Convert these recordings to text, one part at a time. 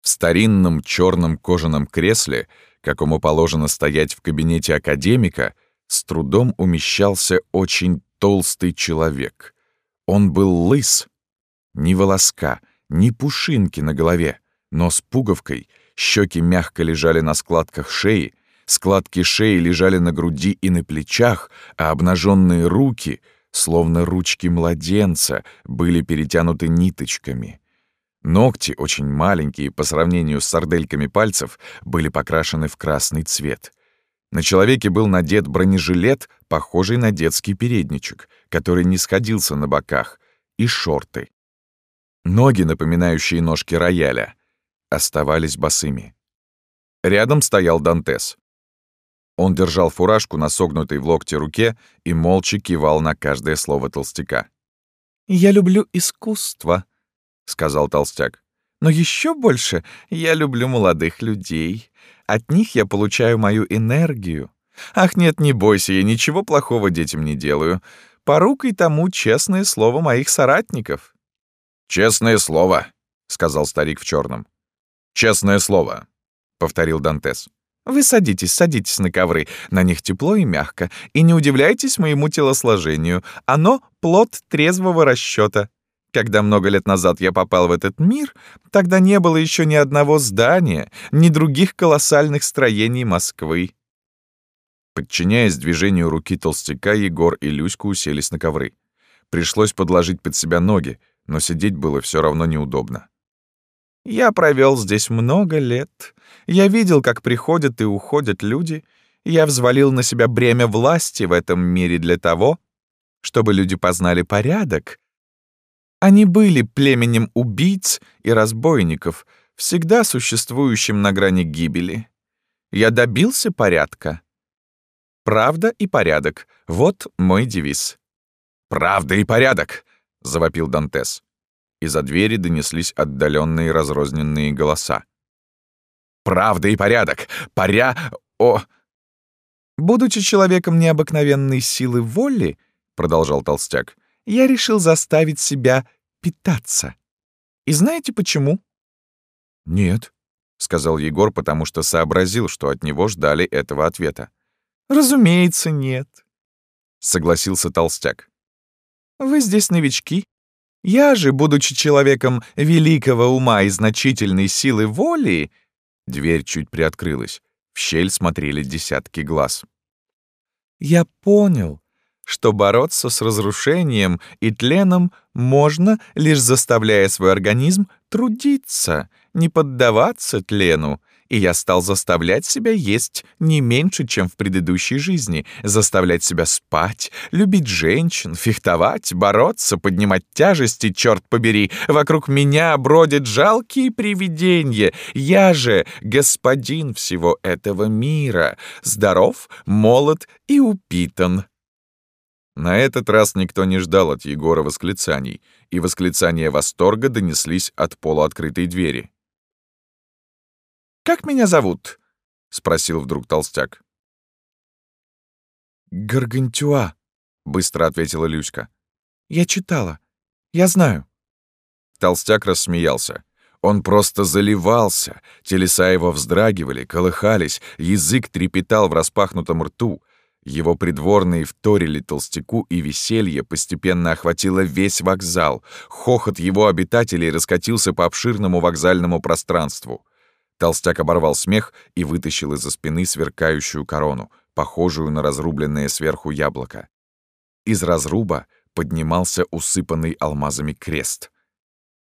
В старинном черном кожаном кресле, какому положено стоять в кабинете академика, с трудом умещался очень толстый человек. Он был лыс, ни волоска, ни пушинки на голове, но с пуговкой, щеки мягко лежали на складках шеи, складки шеи лежали на груди и на плечах, а обнаженные руки, словно ручки младенца, были перетянуты ниточками. Ногти, очень маленькие по сравнению с сардельками пальцев, были покрашены в красный цвет. На человеке был надет бронежилет, похожий на детский передничек, который не сходился на боках, и шорты. Ноги, напоминающие ножки рояля, оставались босыми. Рядом стоял Дантес. Он держал фуражку на согнутой в локте руке и молча кивал на каждое слово толстяка. «Я люблю искусство», — сказал толстяк. «Но еще больше я люблю молодых людей. От них я получаю мою энергию. Ах, нет, не бойся, я ничего плохого детям не делаю. Порукой тому честное слово моих соратников». «Честное слово», — сказал старик в черном. «Честное слово», — повторил Дантес. «Вы садитесь, садитесь на ковры. На них тепло и мягко. И не удивляйтесь моему телосложению. Оно — плод трезвого расчета. Когда много лет назад я попал в этот мир, тогда не было еще ни одного здания, ни других колоссальных строений Москвы». Подчиняясь движению руки толстяка, Егор и Люська уселись на ковры. Пришлось подложить под себя ноги, но сидеть было все равно неудобно. Я провел здесь много лет. Я видел, как приходят и уходят люди. Я взвалил на себя бремя власти в этом мире для того, чтобы люди познали порядок. Они были племенем убийц и разбойников, всегда существующим на грани гибели. Я добился порядка. Правда и порядок — вот мой девиз. «Правда и порядок!» — завопил Дантес. Из-за двери донеслись отдаленные разрозненные голоса. «Правда и порядок! Поря... О...» «Будучи человеком необыкновенной силы воли, — продолжал Толстяк, — я решил заставить себя питаться. И знаете почему?» «Нет», — сказал Егор, потому что сообразил, что от него ждали этого ответа. «Разумеется, нет», — согласился Толстяк. «Вы здесь новички, я же, будучи человеком великого ума и значительной силы воли...» Дверь чуть приоткрылась. В щель смотрели десятки глаз. «Я понял, что бороться с разрушением и тленом можно, лишь заставляя свой организм трудиться, не поддаваться тлену, и я стал заставлять себя есть не меньше, чем в предыдущей жизни, заставлять себя спать, любить женщин, фехтовать, бороться, поднимать тяжести, черт побери. Вокруг меня бродят жалкие привидения. Я же господин всего этого мира, здоров, молод и упитан. На этот раз никто не ждал от Егора восклицаний, и восклицания восторга донеслись от полуоткрытой двери. Как меня зовут?» — спросил вдруг толстяк. «Гаргантюа», — быстро ответила Люська. «Я читала. Я знаю». Толстяк рассмеялся. Он просто заливался, телеса его вздрагивали, колыхались, язык трепетал в распахнутом рту. Его придворные вторили толстяку, и веселье постепенно охватило весь вокзал. Хохот его обитателей раскатился по обширному вокзальному пространству. Толстяк оборвал смех и вытащил из-за спины сверкающую корону, похожую на разрубленное сверху яблоко. Из разруба поднимался усыпанный алмазами крест.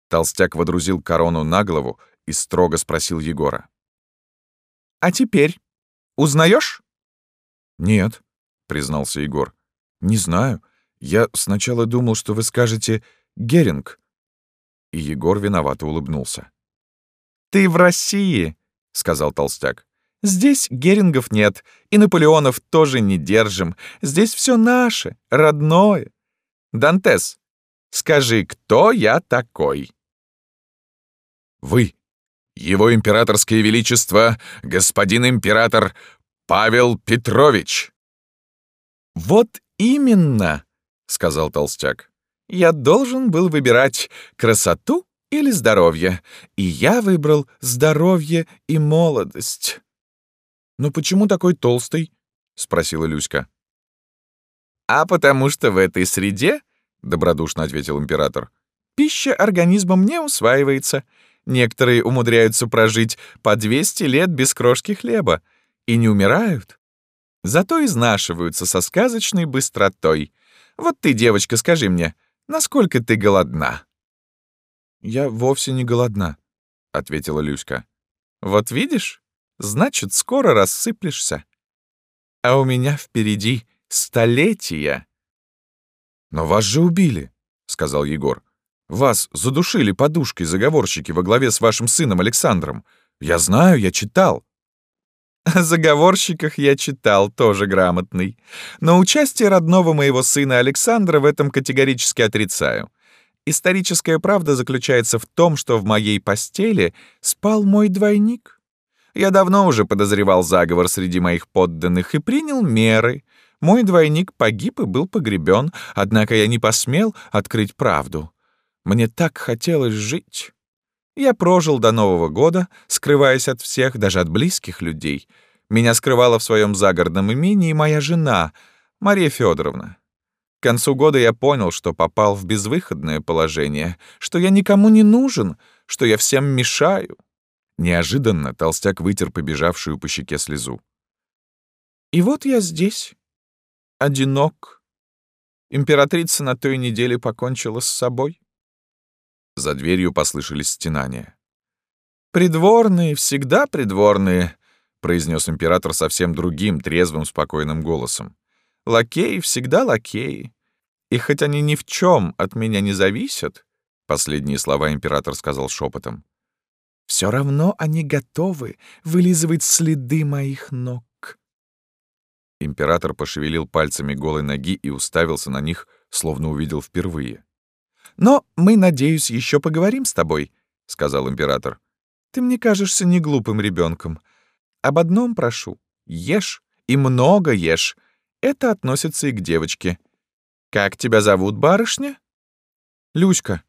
Толстяк водрузил корону на голову и строго спросил Егора. «А теперь узнаешь? «Нет», — признался Егор. «Не знаю. Я сначала думал, что вы скажете «Геринг». И Егор виновато улыбнулся. «Ты в России», — сказал толстяк. «Здесь Герингов нет, и Наполеонов тоже не держим. Здесь все наше, родное. Дантес, скажи, кто я такой?» «Вы, его императорское величество, господин император Павел Петрович!» «Вот именно!» — сказал толстяк. «Я должен был выбирать красоту или здоровье. И я выбрал здоровье и молодость». «Ну почему такой толстый?» — спросила Люська. «А потому что в этой среде, — добродушно ответил император, — пища организмом не усваивается. Некоторые умудряются прожить по 200 лет без крошки хлеба и не умирают. Зато изнашиваются со сказочной быстротой. Вот ты, девочка, скажи мне, насколько ты голодна?» «Я вовсе не голодна», — ответила Люська. «Вот видишь, значит, скоро рассыплешься. А у меня впереди столетия». «Но вас же убили», — сказал Егор. «Вас задушили подушкой заговорщики во главе с вашим сыном Александром. Я знаю, я читал». О заговорщиках я читал, тоже грамотный. Но участие родного моего сына Александра в этом категорически отрицаю. Историческая правда заключается в том, что в моей постели спал мой двойник. Я давно уже подозревал заговор среди моих подданных и принял меры. Мой двойник погиб и был погребен, однако я не посмел открыть правду. Мне так хотелось жить. Я прожил до Нового года, скрываясь от всех, даже от близких людей. Меня скрывала в своем загородном имении моя жена, Мария Федоровна. К концу года я понял, что попал в безвыходное положение, что я никому не нужен, что я всем мешаю. Неожиданно толстяк вытер побежавшую по щеке слезу. И вот я здесь, одинок. Императрица на той неделе покончила с собой. За дверью послышались стенания. «Придворные, всегда придворные», — произнес император совсем другим, трезвым, спокойным голосом. «Лакеи всегда лакеи. И хоть они ни в чем от меня не зависят», — последние слова император сказал шепотом, «все равно они готовы вылизывать следы моих ног». Император пошевелил пальцами голой ноги и уставился на них, словно увидел впервые. «Но мы, надеюсь, еще поговорим с тобой», — сказал император. «Ты мне кажешься не глупым ребенком. Об одном прошу. Ешь. И много ешь. Это относится и к девочке. Как тебя зовут, барышня?» «Люська».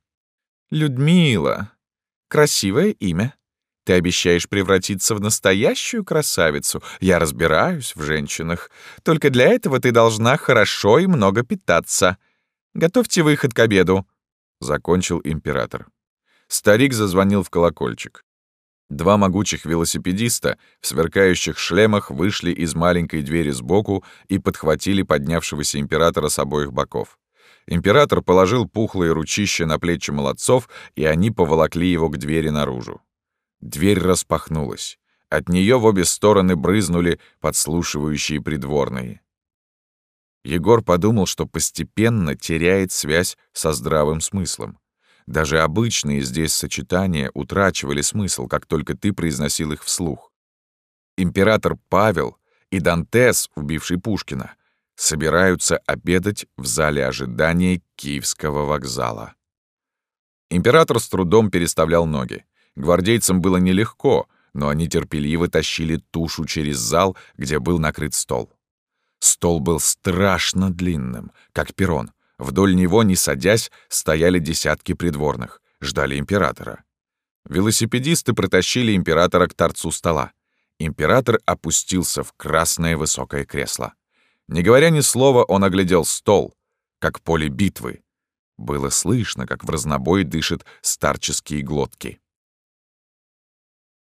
«Людмила. Красивое имя. Ты обещаешь превратиться в настоящую красавицу. Я разбираюсь в женщинах. Только для этого ты должна хорошо и много питаться. Готовьте выход к обеду», — закончил император. Старик зазвонил в колокольчик. Два могучих велосипедиста в сверкающих шлемах вышли из маленькой двери сбоку и подхватили поднявшегося императора с обоих боков. Император положил пухлые ручища на плечи молодцов, и они поволокли его к двери наружу. Дверь распахнулась. От нее в обе стороны брызнули подслушивающие придворные. Егор подумал, что постепенно теряет связь со здравым смыслом. Даже обычные здесь сочетания утрачивали смысл, как только ты произносил их вслух. Император Павел и Дантес, убивший Пушкина, собираются обедать в зале ожидания Киевского вокзала. Император с трудом переставлял ноги. Гвардейцам было нелегко, но они терпеливо тащили тушу через зал, где был накрыт стол. Стол был страшно длинным, как перрон. Вдоль него, не садясь, стояли десятки придворных, ждали императора. Велосипедисты протащили императора к торцу стола. Император опустился в красное высокое кресло. Не говоря ни слова, он оглядел стол, как поле битвы. Было слышно, как в разнобой дышат старческие глотки.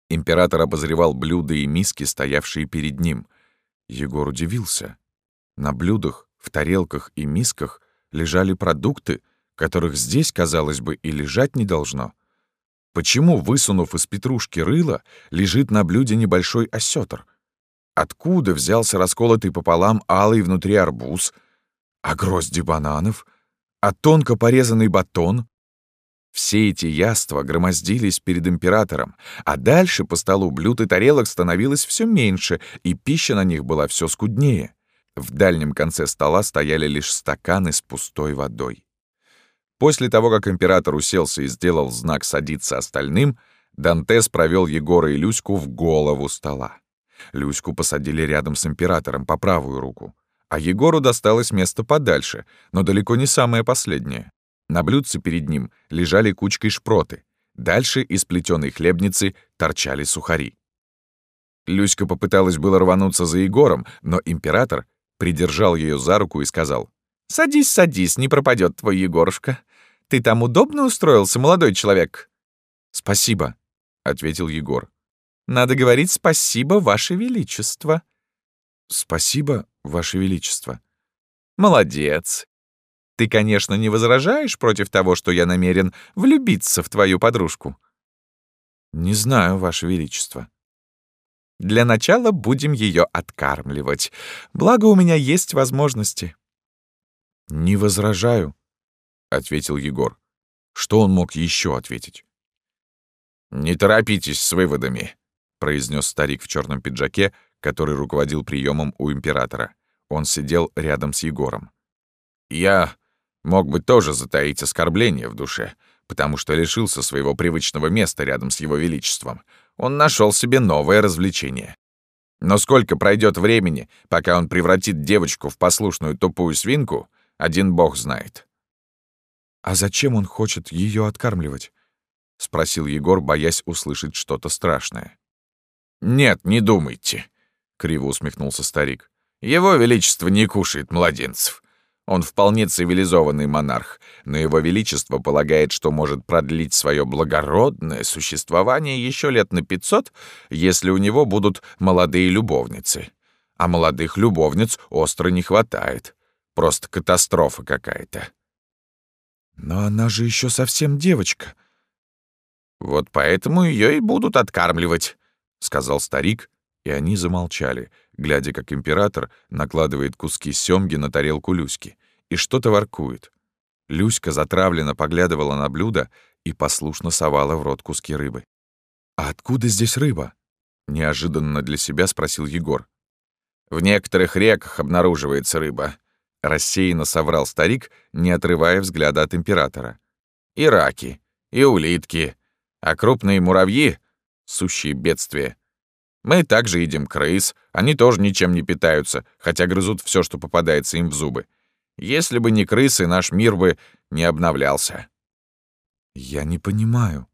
Император обозревал блюда и миски, стоявшие перед ним. Егор удивился. На блюдах, в тарелках и мисках лежали продукты, которых здесь, казалось бы, и лежать не должно. Почему, высунув из петрушки рыло, лежит на блюде небольшой осетр? Откуда взялся расколотый пополам алый внутри арбуз? А грозди бананов? А тонко порезанный батон? Все эти яства громоздились перед императором, а дальше по столу блюд и тарелок становилось все меньше, и пища на них была все скуднее. В дальнем конце стола стояли лишь стаканы с пустой водой. После того, как император уселся и сделал знак «садиться остальным», Дантес провел Егора и Люську в голову стола. Люську посадили рядом с императором по правую руку, а Егору досталось место подальше, но далеко не самое последнее. На блюдце перед ним лежали кучкой шпроты. Дальше из плетеной хлебницы торчали сухари. Люська попыталась было рвануться за Егором, но император придержал ее за руку и сказал, «Садись, садись, не пропадет твой Егорушка. Ты там удобно устроился, молодой человек?» «Спасибо», — ответил Егор. «Надо говорить спасибо, Ваше Величество». «Спасибо, Ваше Величество». «Молодец. Ты, конечно, не возражаешь против того, что я намерен влюбиться в твою подружку?» «Не знаю, Ваше Величество». «Для начала будем ее откармливать. Благо, у меня есть возможности». «Не возражаю», — ответил Егор. Что он мог еще ответить? «Не торопитесь с выводами», — произнес старик в черном пиджаке, который руководил приемом у императора. Он сидел рядом с Егором. «Я мог бы тоже затаить оскорбление в душе, потому что лишился своего привычного места рядом с его величеством. Он нашел себе новое развлечение. Но сколько пройдет времени, пока он превратит девочку в послушную тупую свинку, один бог знает. «А зачем он хочет ее откармливать?» — спросил Егор, боясь услышать что-то страшное. «Нет, не думайте», — криво усмехнулся старик. «Его Величество не кушает младенцев. Он вполне цивилизованный монарх, но его величество полагает, что может продлить свое благородное существование еще лет на пятьсот, если у него будут молодые любовницы. А молодых любовниц остро не хватает. Просто катастрофа какая-то. Но она же еще совсем девочка. Вот поэтому ее и будут откармливать, сказал старик, и они замолчали, глядя, как император накладывает куски семги на тарелку Люськи и что-то воркует. Люська затравленно поглядывала на блюдо и послушно совала в рот куски рыбы. «А откуда здесь рыба?» — неожиданно для себя спросил Егор. «В некоторых реках обнаруживается рыба», Рассеянно соврал старик, не отрывая взгляда от императора. «И раки, и улитки, а крупные муравьи — сущие бедствия. Мы также едим крыс, они тоже ничем не питаются, хотя грызут все, что попадается им в зубы. Если бы не крысы, наш мир бы не обновлялся». «Я не понимаю».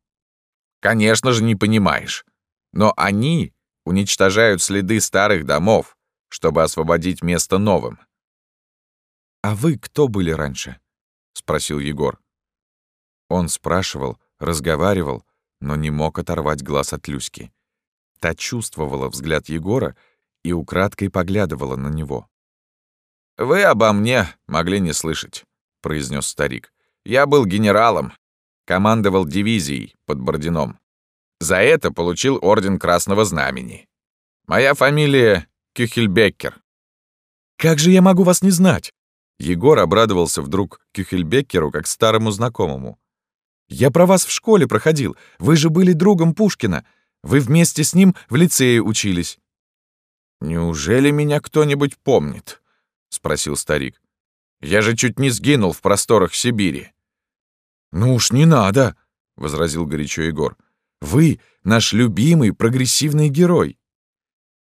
«Конечно же не понимаешь. Но они уничтожают следы старых домов, чтобы освободить место новым. «А вы кто были раньше?» — спросил Егор. Он спрашивал, разговаривал, но не мог оторвать глаз от Люськи. Та чувствовала взгляд Егора и украдкой поглядывала на него. «Вы обо мне могли не слышать», — произнес старик. «Я был генералом, командовал дивизией под Бородином. За это получил Орден Красного Знамени. Моя фамилия Кюхельбеккер». «Как же я могу вас не знать?» Егор обрадовался вдруг Кюхельбеккеру как старому знакомому. «Я про вас в школе проходил. Вы же были другом Пушкина. Вы вместе с ним в лицее учились». «Неужели меня кто-нибудь помнит?» — спросил старик. «Я же чуть не сгинул в просторах Сибири». «Ну уж не надо», — возразил горячо Егор. «Вы наш любимый прогрессивный герой».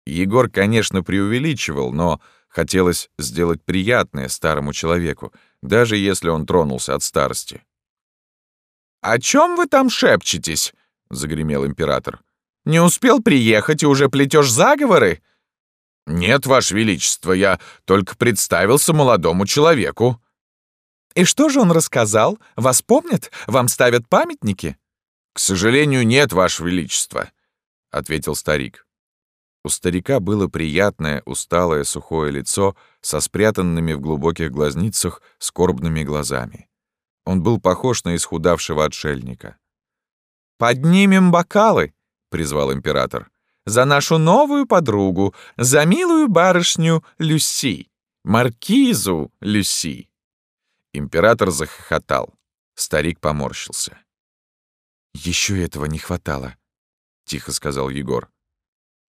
Егор, конечно, преувеличивал, но Хотелось сделать приятное старому человеку, даже если он тронулся от старости. «О чем вы там шепчетесь?» — загремел император. «Не успел приехать и уже плетешь заговоры?» «Нет, Ваше Величество, я только представился молодому человеку». «И что же он рассказал? Вас помнят? Вам ставят памятники?» «К сожалению, нет, Ваше Величество», — ответил старик. У старика было приятное, усталое, сухое лицо со спрятанными в глубоких глазницах скорбными глазами. Он был похож на исхудавшего отшельника. «Поднимем бокалы!» — призвал император. «За нашу новую подругу, за милую барышню Люси, маркизу Люси!» Император захохотал. Старик поморщился. «Еще этого не хватало», — тихо сказал Егор.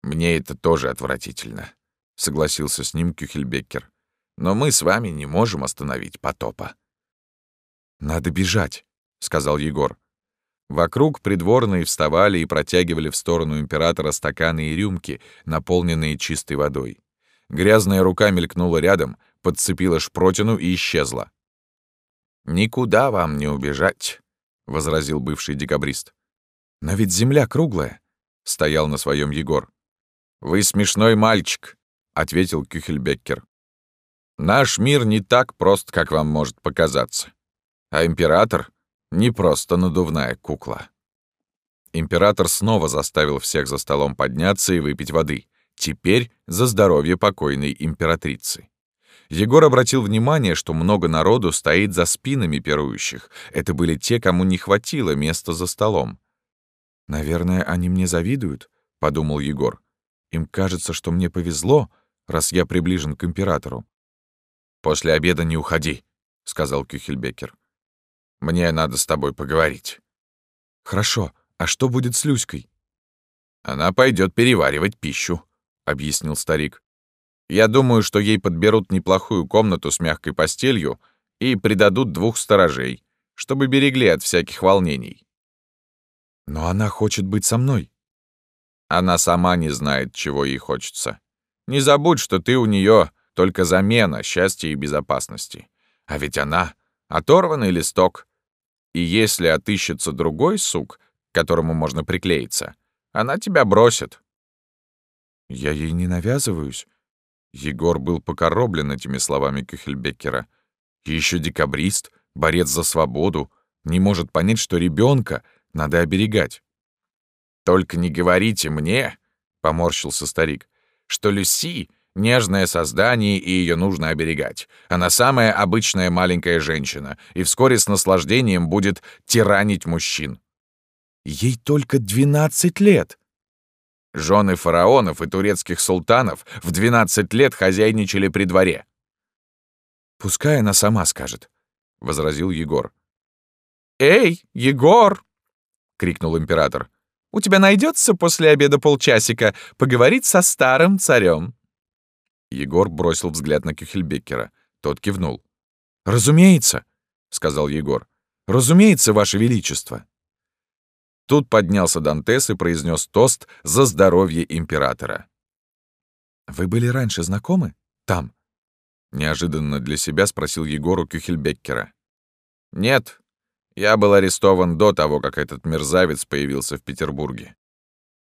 «Мне это тоже отвратительно», — согласился с ним Кюхельбеккер. «Но мы с вами не можем остановить потопа». «Надо бежать», — сказал Егор. Вокруг придворные вставали и протягивали в сторону императора стаканы и рюмки, наполненные чистой водой. Грязная рука мелькнула рядом, подцепила шпротину и исчезла. «Никуда вам не убежать», — возразил бывший декабрист. Но ведь земля круглая, — стоял на своем Егор. «Вы смешной мальчик», — ответил Кюхельбеккер. «Наш мир не так прост, как вам может показаться. А император — не просто надувная кукла». Император снова заставил всех за столом подняться и выпить воды. Теперь за здоровье покойной императрицы. Егор обратил внимание, что много народу стоит за спинами пирующих. Это были те, кому не хватило места за столом. «Наверное, они мне завидуют», — подумал Егор. «Им кажется, что мне повезло, раз я приближен к императору». «После обеда не уходи», — сказал Кюхельбекер. «Мне надо с тобой поговорить». «Хорошо. А что будет с Люськой?» «Она пойдет переваривать пищу», — объяснил старик. Я думаю, что ей подберут неплохую комнату с мягкой постелью и придадут двух сторожей, чтобы берегли от всяких волнений. Но она хочет быть со мной. Она сама не знает, чего ей хочется. Не забудь, что ты у нее только замена счастья и безопасности. А ведь она — оторванный листок. И если отыщется другой сук, к которому можно приклеиться, она тебя бросит. Я ей не навязываюсь. Егор был покороблен этими словами Кюхельбеккера. Еще декабрист, борец за свободу, не может понять, что ребенка надо оберегать. «Только не говорите мне», — поморщился старик, «что Люси — нежное создание, и ее нужно оберегать. Она самая обычная маленькая женщина, и вскоре с наслаждением будет тиранить мужчин». «Ей только двенадцать лет», Жены фараонов и турецких султанов в 12 лет хозяйничали при дворе. «Пускай она сама скажет», — возразил Егор. «Эй, Егор!» — крикнул император. «У тебя найдется после обеда полчасика поговорить со старым царем?» Егор бросил взгляд на Кюхельбеккера. Тот кивнул. «Разумеется», — сказал Егор. «Разумеется, Ваше Величество». Тут поднялся Дантес и произнес тост за здоровье императора. «Вы были раньше знакомы? Там?» Неожиданно для себя спросил Егору Кюхельбеккера. «Нет, я был арестован до того, как этот мерзавец появился в Петербурге.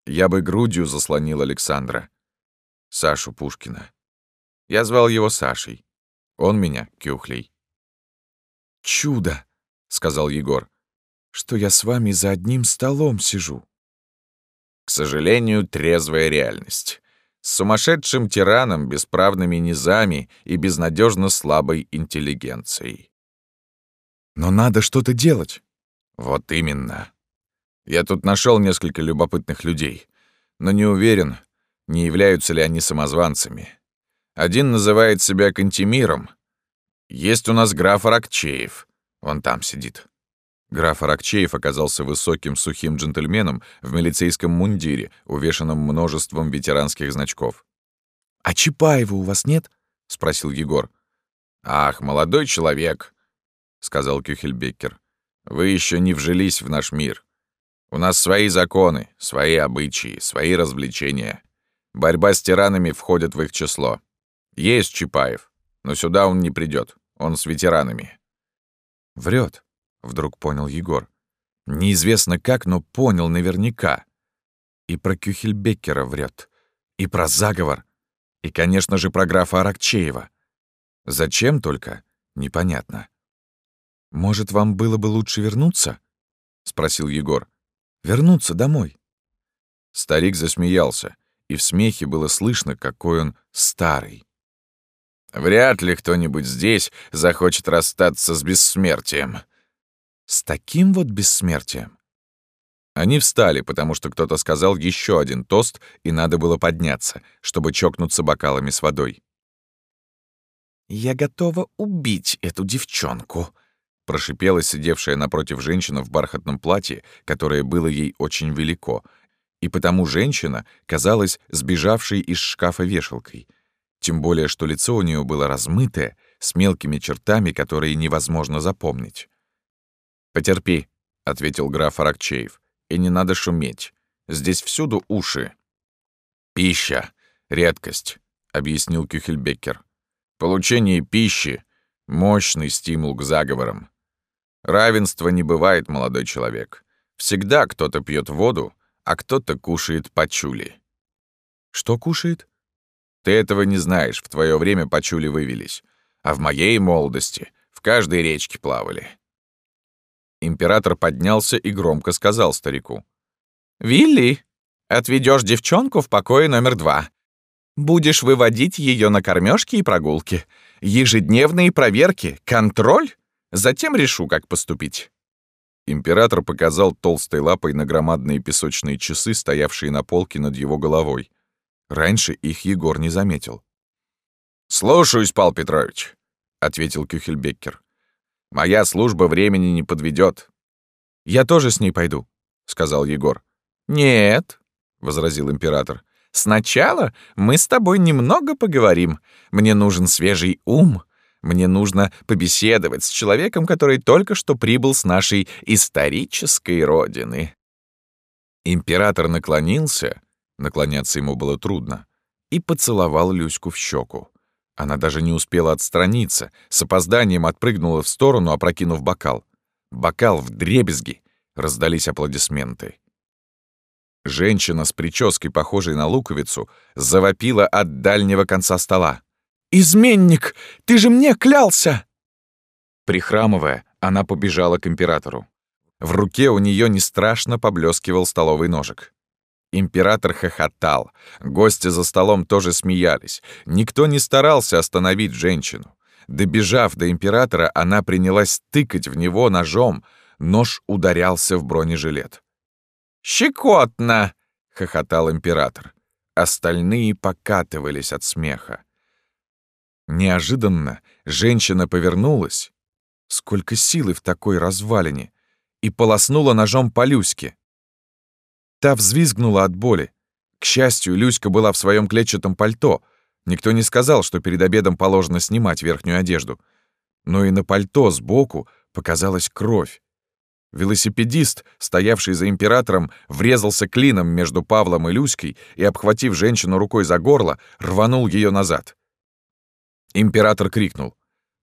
Я бы грудью заслонил Александра, Сашу Пушкина. Я звал его Сашей. Он меня Кюхлей». «Чудо!» — сказал Егор что я с вами за одним столом сижу. К сожалению, трезвая реальность. С сумасшедшим тираном, бесправными низами и безнадежно слабой интеллигенцией. Но надо что-то делать. Вот именно. Я тут нашел несколько любопытных людей, но не уверен, не являются ли они самозванцами. Один называет себя Кантемиром. Есть у нас граф Аракчеев. Он там сидит. Граф Аракчеев оказался высоким сухим джентльменом в милицейском мундире, увешанном множеством ветеранских значков. «А Чапаева у вас нет?» — спросил Егор. «Ах, молодой человек», — сказал Кюхельбеккер. «Вы еще не вжились в наш мир. У нас свои законы, свои обычаи, свои развлечения. Борьба с тиранами входит в их число. Есть Чапаев, но сюда он не придет. Он с ветеранами». Врет, вдруг понял Егор. Неизвестно как, но понял наверняка. И про Кюхельбеккера врет, и про заговор, и, конечно же, про графа Аракчеева. Зачем только, непонятно. «Может, вам было бы лучше вернуться?» — спросил Егор. «Вернуться домой». Старик засмеялся, и в смехе было слышно, какой он старый. «Вряд ли кто-нибудь здесь захочет расстаться с бессмертием», с таким вот бессмертием. Они встали, потому что кто-то сказал еще один тост, и надо было подняться, чтобы чокнуться бокалами с водой. «Я готова убить эту девчонку», — прошипела сидевшая напротив женщина в бархатном платье, которое было ей очень велико, и потому женщина казалась сбежавшей из шкафа вешалкой, тем более что лицо у нее было размытое, с мелкими чертами, которые невозможно запомнить. «Потерпи», — ответил граф Аракчеев. «И не надо шуметь. Здесь всюду уши». «Пища — редкость», — объяснил Кюхельбеккер. «Получение пищи — мощный стимул к заговорам. Равенства не бывает, молодой человек. Всегда кто-то пьет воду, а кто-то кушает пачули. Что кушает? Ты этого не знаешь, в твое время пачули вывелись. А в моей молодости в каждой речке плавали. Император поднялся и громко сказал старику. «Вилли, отведешь девчонку в покое номер два. Будешь выводить ее на кормежки и прогулки. Ежедневные проверки, контроль. Затем решу, как поступить». Император показал толстой лапой на громадные песочные часы, стоявшие на полке над его головой. Раньше их Егор не заметил. «Слушаюсь, Пал Петрович», — ответил Кюхельбеккер. «Моя служба времени не подведет. «Я тоже с ней пойду», — сказал Егор. «Нет», — возразил император. «Сначала мы с тобой немного поговорим. Мне нужен свежий ум. Мне нужно побеседовать с человеком, который только что прибыл с нашей исторической родины». Император наклонился, наклоняться ему было трудно, и поцеловал Люську в щеку. Она даже не успела отстраниться, с опозданием отпрыгнула в сторону, опрокинув бокал. Бокал в дребезги. Раздались аплодисменты. Женщина с прической, похожей на луковицу, завопила от дальнего конца стола. «Изменник! Ты же мне клялся!» Прихрамывая, она побежала к императору. В руке у нее не страшно поблескивал столовый ножик. Император хохотал, гости за столом тоже смеялись. Никто не старался остановить женщину. Добежав до императора, она принялась тыкать в него ножом, нож ударялся в бронежилет. «Щекотно!» — хохотал император. Остальные покатывались от смеха. Неожиданно женщина повернулась, сколько силы в такой развалине, и полоснула ножом по Люське. Та взвизгнула от боли. К счастью, Люська была в своем клетчатом пальто. Никто не сказал, что перед обедом положено снимать верхнюю одежду. Но и на пальто сбоку показалась кровь. Велосипедист, стоявший за императором, врезался клином между Павлом и Люськой и, обхватив женщину рукой за горло, рванул ее назад. Император крикнул.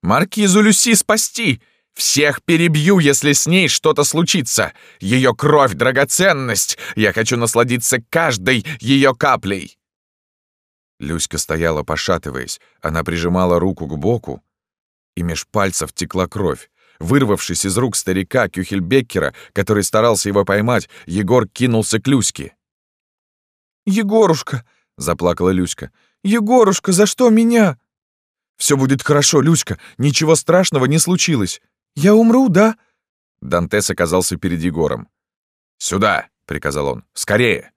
«Маркизу Люси спасти! Всех перебью, если с ней что-то случится! Ее кровь — драгоценность! Я хочу насладиться каждой ее каплей!» Люська стояла, пошатываясь. Она прижимала руку к боку, и меж пальцев текла кровь. Вырвавшись из рук старика Кюхельбеккера, который старался его поймать, Егор кинулся к Люське. «Егорушка!» — заплакала Люська. «Егорушка, за что меня?» «Все будет хорошо, Люська, ничего страшного не случилось. Я умру, да?» Дантес оказался перед Егором. «Сюда!» — приказал он. «Скорее!»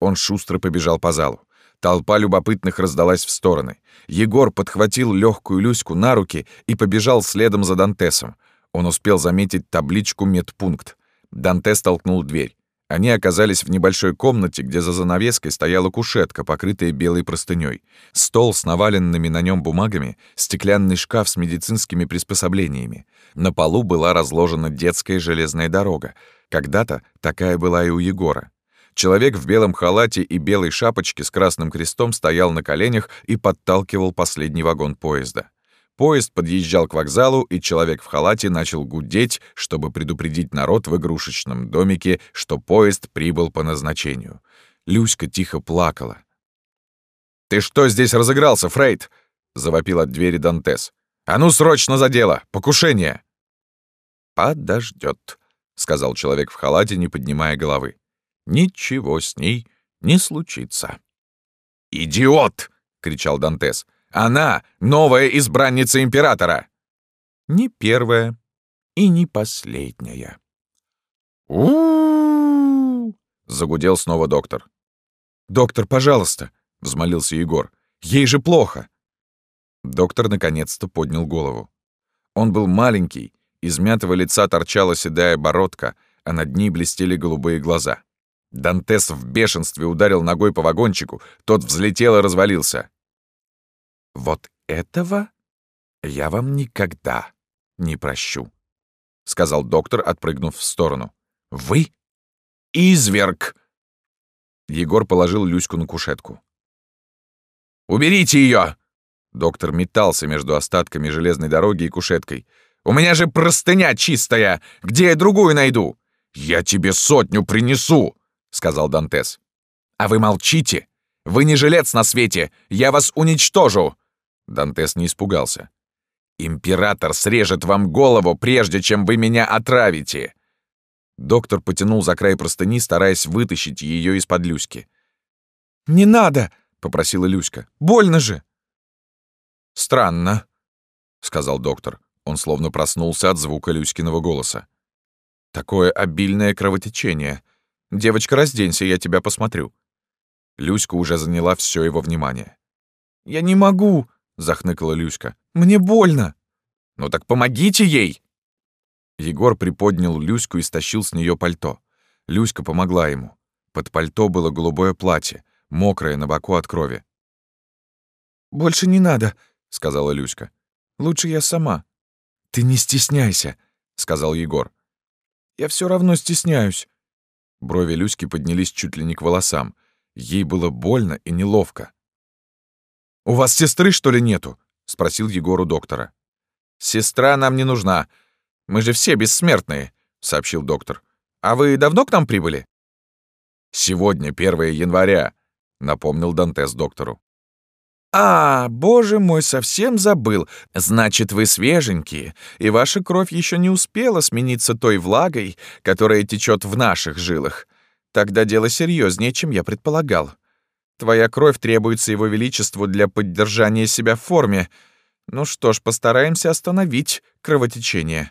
Он шустро побежал по залу. Толпа любопытных раздалась в стороны. Егор подхватил легкую Люську на руки и побежал следом за Дантесом. Он успел заметить табличку «Медпункт». Данте столкнул дверь. Они оказались в небольшой комнате, где за занавеской стояла кушетка, покрытая белой простыней, стол с наваленными на нем бумагами, стеклянный шкаф с медицинскими приспособлениями. На полу была разложена детская железная дорога. Когда-то такая была и у Егора. Человек в белом халате и белой шапочке с красным крестом стоял на коленях и подталкивал последний вагон поезда. Поезд подъезжал к вокзалу, и человек в халате начал гудеть, чтобы предупредить народ в игрушечном домике, что поезд прибыл по назначению. Люська тихо плакала. «Ты что здесь разыгрался, Фрейд?» — завопил от двери Дантес. «А ну, срочно за дело! Покушение!» «Подождет», — сказал человек в халате, не поднимая головы. «Ничего с ней не случится». «Идиот!» — кричал Дантес. Она — новая избранница императора. Не первая и не последняя. у загудел снова доктор. «Доктор, пожалуйста!» — взмолился Егор. «Ей же плохо!» Доктор наконец-то поднял голову. Он был маленький, из мятого лица торчала седая бородка, а над ней блестели голубые глаза. Дантес в бешенстве ударил ногой по вагончику, тот взлетел и развалился. «Вот этого я вам никогда не прощу», — сказал доктор, отпрыгнув в сторону. «Вы — изверг!» Егор положил Люську на кушетку. «Уберите ее!» Доктор метался между остатками железной дороги и кушеткой. «У меня же простыня чистая! Где я другую найду? «Я тебе сотню принесу!» — сказал Дантес. «А вы молчите! Вы не жилец на свете! Я вас уничтожу!» Дантес не испугался. «Император срежет вам голову, прежде чем вы меня отравите!» Доктор потянул за край простыни, стараясь вытащить ее из-под Люськи. «Не надо!» — попросила Люська. «Больно же!» «Странно», — сказал доктор. Он словно проснулся от звука Люськиного голоса. «Такое обильное кровотечение. Девочка, разденься, я тебя посмотрю». Люська уже заняла все его внимание. «Я не могу!» — захныкала Люська. «Мне больно!» «Ну так помогите ей!» Егор приподнял Люську и стащил с нее пальто. Люська помогла ему. Под пальто было голубое платье, мокрое на боку от крови. «Больше не надо», — сказала Люська. «Лучше я сама». «Ты не стесняйся», — сказал Егор. «Я все равно стесняюсь». Брови Люськи поднялись чуть ли не к волосам. Ей было больно и неловко. «У вас сестры, что ли, нету?» — спросил Егор у доктора. «Сестра нам не нужна. Мы же все бессмертные», — сообщил доктор. «А вы давно к нам прибыли?» «Сегодня, 1 января», — напомнил Дантес доктору. «А, боже мой, совсем забыл. Значит, вы свеженькие, и ваша кровь еще не успела смениться той влагой, которая течет в наших жилах. Тогда дело серьезнее, чем я предполагал. Твоя кровь требуется его величеству для поддержания себя в форме. Ну что ж, постараемся остановить кровотечение.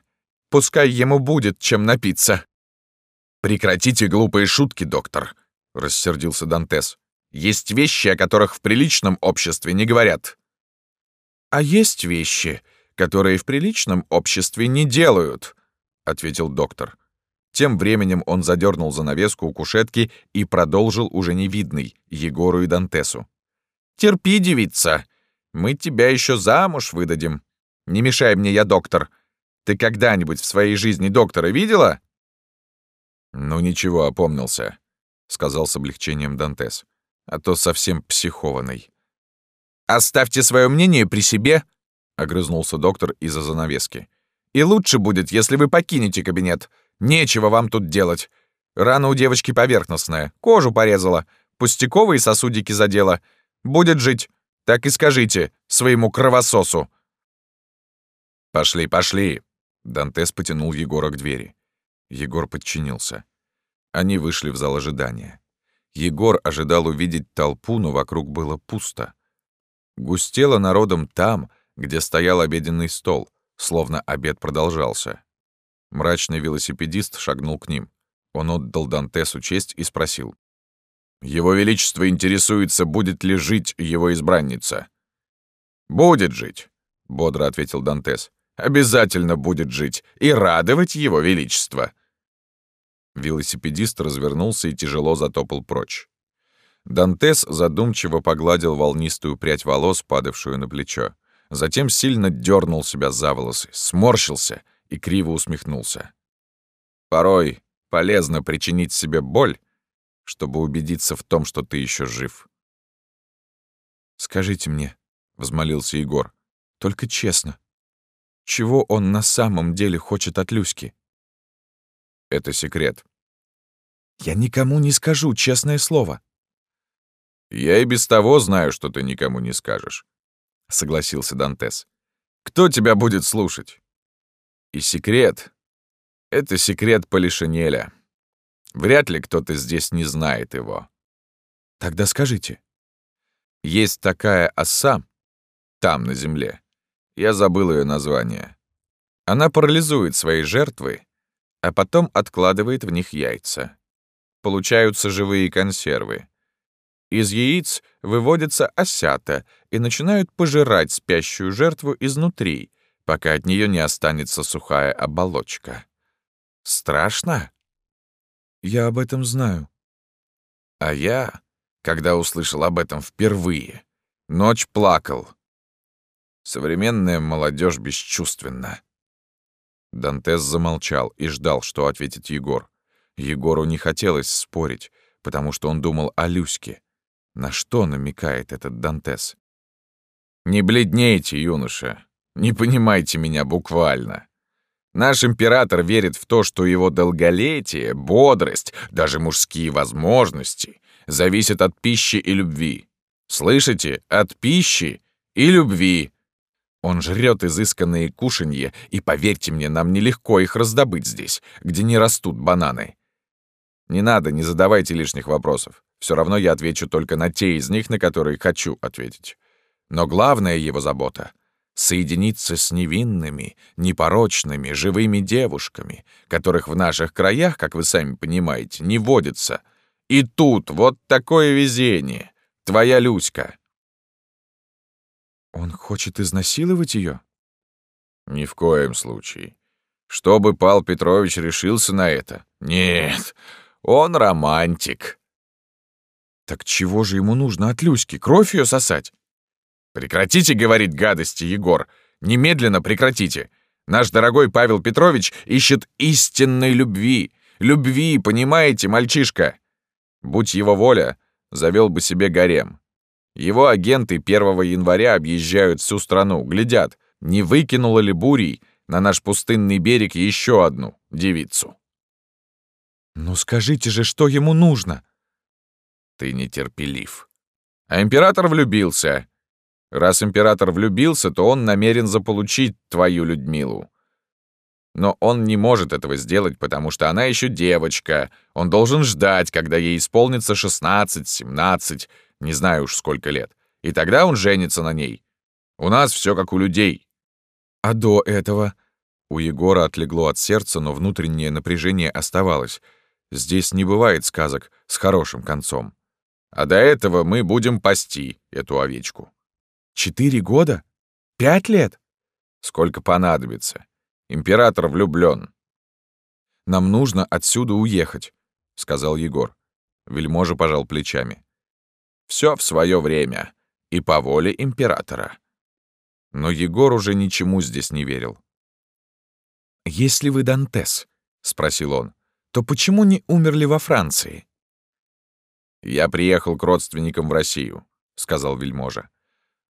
Пускай ему будет чем напиться». «Прекратите глупые шутки, доктор», — рассердился Дантес. «Есть вещи, о которых в приличном обществе не говорят». «А есть вещи, которые в приличном обществе не делают», — ответил доктор. Тем временем он задернул занавеску у кушетки и продолжил уже невидный Егору и Дантесу. «Терпи, девица, мы тебя еще замуж выдадим. Не мешай мне, я доктор. Ты когда-нибудь в своей жизни доктора видела?» «Ну ничего, опомнился», — сказал с облегчением Дантес. «А то совсем психованный». «Оставьте свое мнение при себе», — огрызнулся доктор из-за занавески. «И лучше будет, если вы покинете кабинет. Нечего вам тут делать. Рана у девочки поверхностная, кожу порезала, пустяковые сосудики задела. Будет жить, так и скажите своему кровососу». «Пошли, пошли!» Дантес потянул Егора к двери. Егор подчинился. Они вышли в зал ожидания. Егор ожидал увидеть толпу, но вокруг было пусто. Густело народом там, где стоял обеденный стол, словно обед продолжался. Мрачный велосипедист шагнул к ним. Он отдал Дантесу честь и спросил. «Его Величество интересуется, будет ли жить его избранница». «Будет жить», — бодро ответил Дантес. «Обязательно будет жить и радовать его Величество». Велосипедист развернулся и тяжело затопал прочь. Дантес задумчиво погладил волнистую прядь волос, падавшую на плечо. Затем сильно дернул себя за волосы, сморщился и криво усмехнулся. Порой полезно причинить себе боль, чтобы убедиться в том, что ты еще жив. «Скажите мне», — взмолился Егор, — «только честно, чего он на самом деле хочет от Люськи?» «Это секрет». «Я никому не скажу, честное слово». «Я и без того знаю, что ты никому не скажешь», — согласился Дантес. «Кто тебя будет слушать? И секрет — это секрет Полишинеля. Вряд ли кто-то здесь не знает его. Тогда скажите. Есть такая оса там, на земле. Я забыл ее название. Она парализует свои жертвы, а потом откладывает в них яйца. Получаются живые консервы. Из яиц выводятся осята и начинают пожирать спящую жертву изнутри, пока от нее не останется сухая оболочка. Страшно? Я об этом знаю. А я, когда услышал об этом впервые, ночь плакал. Современная молодежь бесчувственна. Дантес замолчал и ждал, что ответит Егор. Егору не хотелось спорить, потому что он думал о Люське. На что намекает этот Дантес? «Не бледнейте, юноша. Не понимайте меня буквально. Наш император верит в то, что его долголетие, бодрость, даже мужские возможности зависят от пищи и любви. Слышите? От пищи и любви. Он жрет изысканные кушанья, и, поверьте мне, нам нелегко их раздобыть здесь, где не растут бананы. Не надо, не задавайте лишних вопросов. Все равно я отвечу только на те из них, на которые хочу ответить. Но главная его забота — соединиться с невинными, непорочными, живыми девушками, которых в наших краях, как вы сами понимаете, не водится. И тут вот такое везение. Твоя Люська. Он хочет изнасиловать ее? Ни в коем случае. Чтобы Пал Петрович решился на это? Нет, он романтик. Так чего же ему нужно от Люськи? Кровь ее сосать? Прекратите говорить гадости, Егор. Немедленно прекратите. Наш дорогой Павел Петрович ищет истинной любви. Любви, понимаете, мальчишка? Будь его воля, завел бы себе гарем. Его агенты 1 января объезжают всю страну, глядят, не выкинула ли бурей на наш пустынный берег еще одну девицу. «Ну скажите же, что ему нужно?» «Ты нетерпелив. А император влюбился. Раз император влюбился, то он намерен заполучить твою Людмилу. Но он не может этого сделать, потому что она еще девочка. Он должен ждать, когда ей исполнится 16-17, не знаю уж сколько лет. И тогда он женится на ней. У нас все как у людей. А до этого... У Егора отлегло от сердца, но внутреннее напряжение оставалось. Здесь не бывает сказок с хорошим концом. А до этого мы будем пасти эту овечку. Четыре года? Пять лет? Сколько понадобится. Император влюблён. Нам нужно отсюда уехать, сказал Егор. Вельможа пожал плечами. Все в свое время и по воле императора. Но Егор уже ничему здесь не верил. «Если вы Дантес», — спросил он, — «то почему не умерли во Франции?» «Я приехал к родственникам в Россию», — сказал вельможа.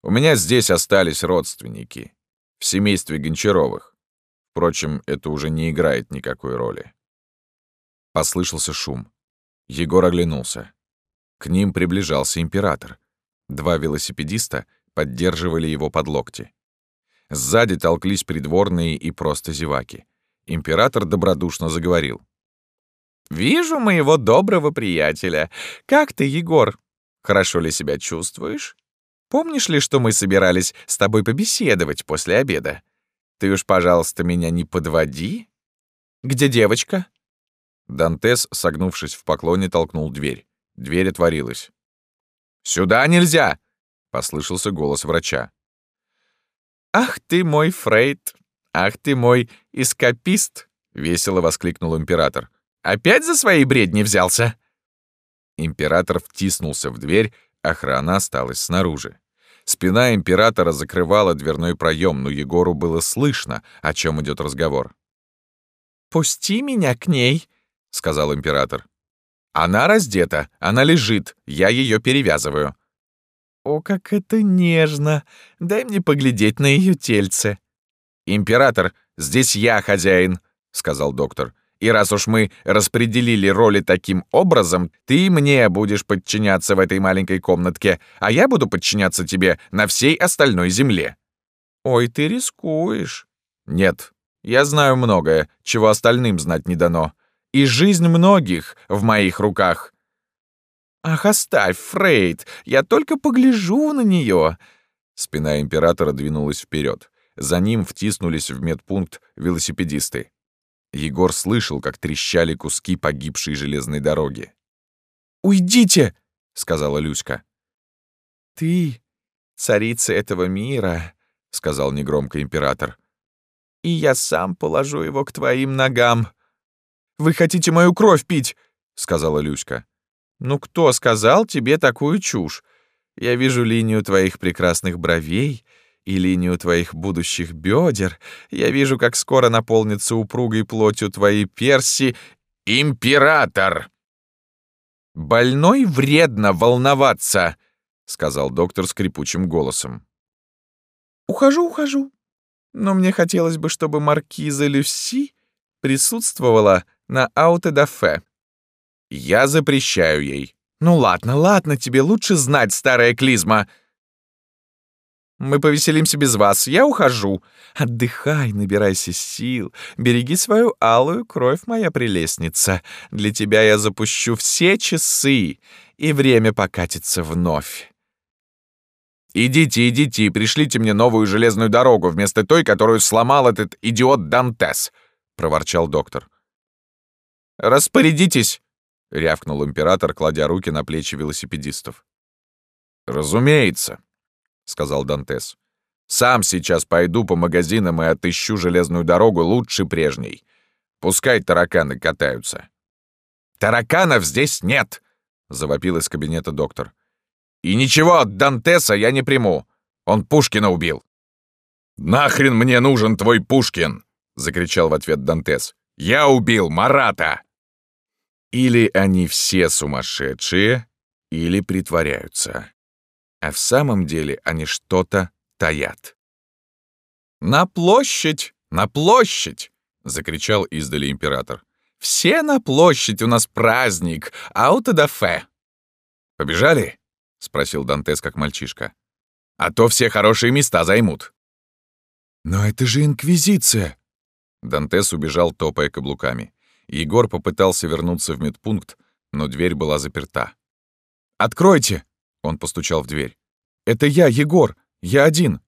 «У меня здесь остались родственники, в семействе Гончаровых. Впрочем, это уже не играет никакой роли». Послышался шум. Егор оглянулся. К ним приближался император. Два велосипедиста поддерживали его под локти. Сзади толклись придворные и просто зеваки. Император добродушно заговорил. «Вижу моего доброго приятеля. Как ты, Егор? Хорошо ли себя чувствуешь? Помнишь ли, что мы собирались с тобой побеседовать после обеда? Ты уж, пожалуйста, меня не подводи. Где девочка?» Дантес, согнувшись в поклоне, толкнул дверь. Дверь отворилась. «Сюда нельзя!» — послышался голос врача. «Ах ты мой Фрейд! Ах ты мой эскапист!» — весело воскликнул император. «Опять за свои бредни взялся?» Император втиснулся в дверь, охрана осталась снаружи. Спина императора закрывала дверной проем, но Егору было слышно, о чем идет разговор. «Пусти меня к ней», — сказал император. Она раздета, она лежит, я ее перевязываю». «О, как это нежно! Дай мне поглядеть на ее тельце». «Император, здесь я хозяин», — сказал доктор. «И раз уж мы распределили роли таким образом, ты мне будешь подчиняться в этой маленькой комнатке, а я буду подчиняться тебе на всей остальной земле». «Ой, ты рискуешь». «Нет, я знаю многое, чего остальным знать не дано и жизнь многих в моих руках. Ах, оставь, Фрейд, я только погляжу на нее. Спина императора двинулась вперед. За ним втиснулись в медпункт велосипедисты. Егор слышал, как трещали куски погибшей железной дороги. «Уйдите!» — сказала Люська. «Ты царица этого мира», — сказал негромко император. «И я сам положу его к твоим ногам. «Вы хотите мою кровь пить?» — сказала Люська. «Ну кто сказал тебе такую чушь? Я вижу линию твоих прекрасных бровей и линию твоих будущих бедер. Я вижу, как скоро наполнится упругой плотью твои перси. Император!» «Больной вредно волноваться!» — сказал доктор скрипучим голосом. «Ухожу, ухожу», но мне хотелось бы, чтобы маркиза Люси присутствовала на аутодафе. Я запрещаю ей. Ну ладно, ладно, тебе лучше знать, старая клизма. Мы повеселимся без вас. Я ухожу. Отдыхай, набирайся сил. Береги свою алую кровь, моя прелестница. Для тебя я запущу все часы, и время покатится вновь. «Идите, идите, пришлите мне новую железную дорогу вместо той, которую сломал этот идиот Дантес», — проворчал доктор. «Распорядитесь», — рявкнул император, кладя руки на плечи велосипедистов. «Разумеется», — сказал Дантес. «Сам сейчас пойду по магазинам и отыщу железную дорогу лучше прежней. Пускай тараканы катаются». «Тараканов здесь нет!» — завопил из кабинета доктор. «И ничего от Дантеса я не приму. Он Пушкина убил». «Нахрен мне нужен твой Пушкин?» — закричал в ответ Дантес. «Я убил Марата!» Или они все сумасшедшие, или притворяются а в самом деле они что-то таят. «На площадь! На площадь!» — закричал издали император. «Все на площадь, у нас праздник! Аутодафе!» «Побежали?» — спросил Дантес как мальчишка. «А то все хорошие места займут». «Но это же Инквизиция!» Дантес убежал, топая каблуками. Егор попытался вернуться в медпункт, но дверь была заперта. «Откройте!» Он постучал в дверь. «Это я, Егор! Я один!»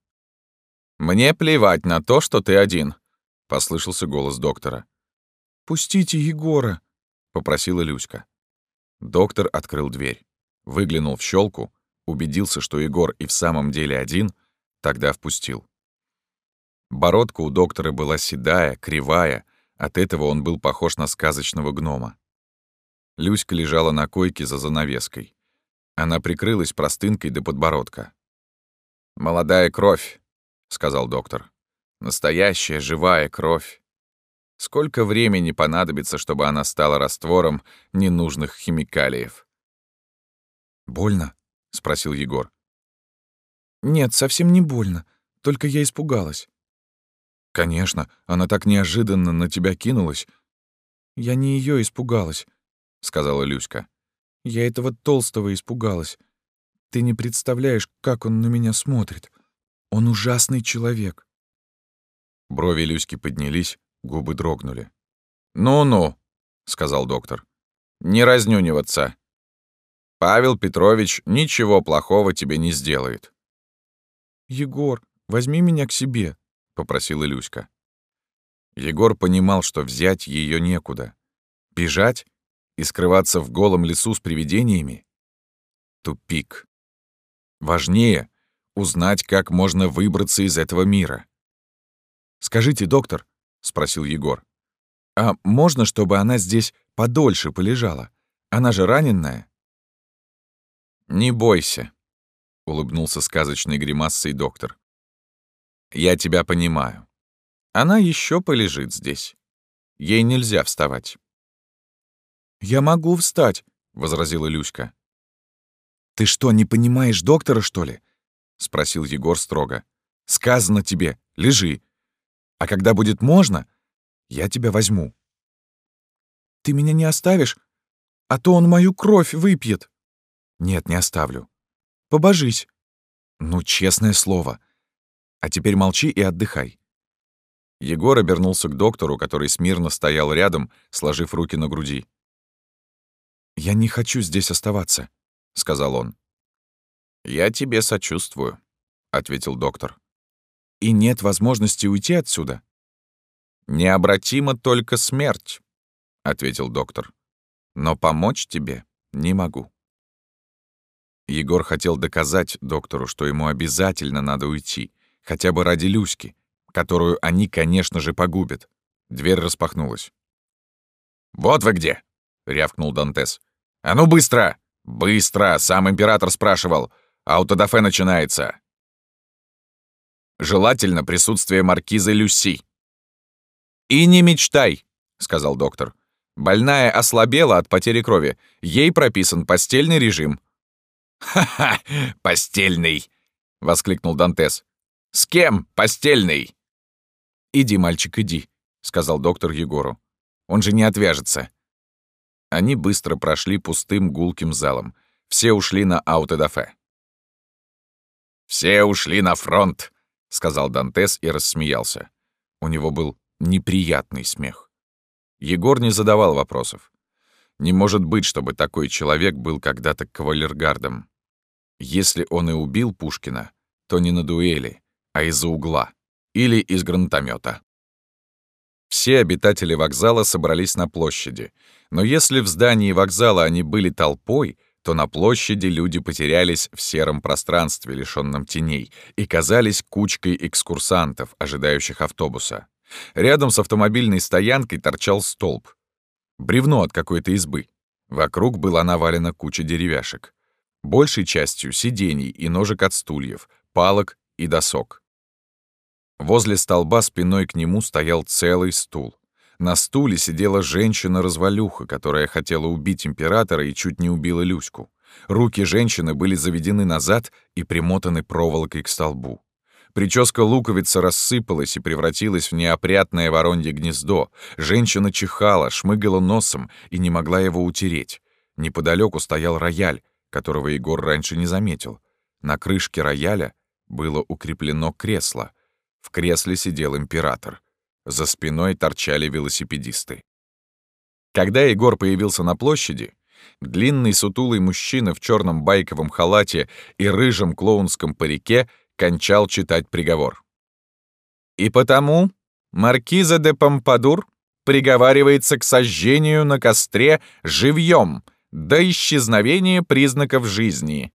«Мне плевать на то, что ты один», — послышался голос доктора. «Пустите Егора», — попросила Люська. Доктор открыл дверь, выглянул в щелку, убедился, что Егор и в самом деле один, тогда впустил. Бородка у доктора была седая, кривая, от этого он был похож на сказочного гнома. Люська лежала на койке за занавеской. Она прикрылась простынкой до подбородка. «Молодая кровь», — сказал доктор. «Настоящая живая кровь. Сколько времени понадобится, чтобы она стала раствором ненужных химикалиев?» «Больно?» — спросил Егор. «Нет, совсем не больно. Только я испугалась». «Конечно, она так неожиданно на тебя кинулась». «Я не ее испугалась», — сказала Люська. Я этого толстого испугалась. Ты не представляешь, как он на меня смотрит. Он ужасный человек. Брови Люськи поднялись, губы дрогнули. «Ну-ну», — сказал доктор, — «не разнюниваться. Павел Петрович ничего плохого тебе не сделает». «Егор, возьми меня к себе», — попросила Люська. Егор понимал, что взять ее некуда. Бежать и скрываться в голом лесу с привидениями? Тупик. Важнее — узнать, как можно выбраться из этого мира. «Скажите, доктор», — спросил Егор, «а можно, чтобы она здесь подольше полежала? Она же раненная». «Не бойся», — улыбнулся сказочной гримасой доктор. «Я тебя понимаю. Она еще полежит здесь. Ей нельзя вставать». «Я могу встать», — возразила Люська. «Ты что, не понимаешь доктора, что ли?» — спросил Егор строго. «Сказано тебе, лежи. А когда будет можно, я тебя возьму». «Ты меня не оставишь? А то он мою кровь выпьет». «Нет, не оставлю. Побожись». «Ну, честное слово. А теперь молчи и отдыхай». Егор обернулся к доктору, который смирно стоял рядом, сложив руки на груди. «Я не хочу здесь оставаться», — сказал он. «Я тебе сочувствую», — ответил доктор. «И нет возможности уйти отсюда?» «Необратима только смерть», — ответил доктор. «Но помочь тебе не могу». Егор хотел доказать доктору, что ему обязательно надо уйти, хотя бы ради Люськи, которую они, конечно же, погубят. Дверь распахнулась. «Вот вы где!» — рявкнул Дантес. «А ну быстро! Быстро! Сам император спрашивал. Аутодафе начинается!» Желательно присутствие маркизы Люси. «И не мечтай», — сказал доктор. «Больная ослабела от потери крови. Ей прописан постельный режим». «Ха-ха! Постельный!» — воскликнул Дантес. «С кем постельный?» «Иди, мальчик, иди», — сказал доктор Егору. «Он же не отвяжется». Они быстро прошли пустым гулким залом. Все ушли на аутодафе. «Все ушли на фронт», — сказал Дантес и рассмеялся. У него был неприятный смех. Егор не задавал вопросов. Не может быть, чтобы такой человек был когда-то кавалергардом. Если он и убил Пушкина, то не на дуэли, а из-за угла или из гранатомета. Все обитатели вокзала собрались на площади, но если в здании вокзала они были толпой, то на площади люди потерялись в сером пространстве, лишённом теней, и казались кучкой экскурсантов, ожидающих автобуса. Рядом с автомобильной стоянкой торчал столб. Бревно от какой-то избы. Вокруг была навалена куча деревяшек. Большей частью сидений и ножек от стульев, палок и досок. Возле столба спиной к нему стоял целый стул. На стуле сидела женщина-развалюха, которая хотела убить императора и чуть не убила Люську. Руки женщины были заведены назад и примотаны проволокой к столбу. Прическа луковицы рассыпалась и превратилась в неопрятное воронье гнездо. Женщина чихала, шмыгала носом и не могла его утереть. Неподалеку стоял рояль, которого Егор раньше не заметил. На крышке рояля было укреплено кресло. В кресле сидел император. За спиной торчали велосипедисты. Когда Егор появился на площади, длинный сутулый мужчина в черном байковом халате и рыжем клоунском парике — кончал читать приговор. И потому маркиза де Помпадур приговаривается к сожжению на костре живьем до исчезновения признаков жизни.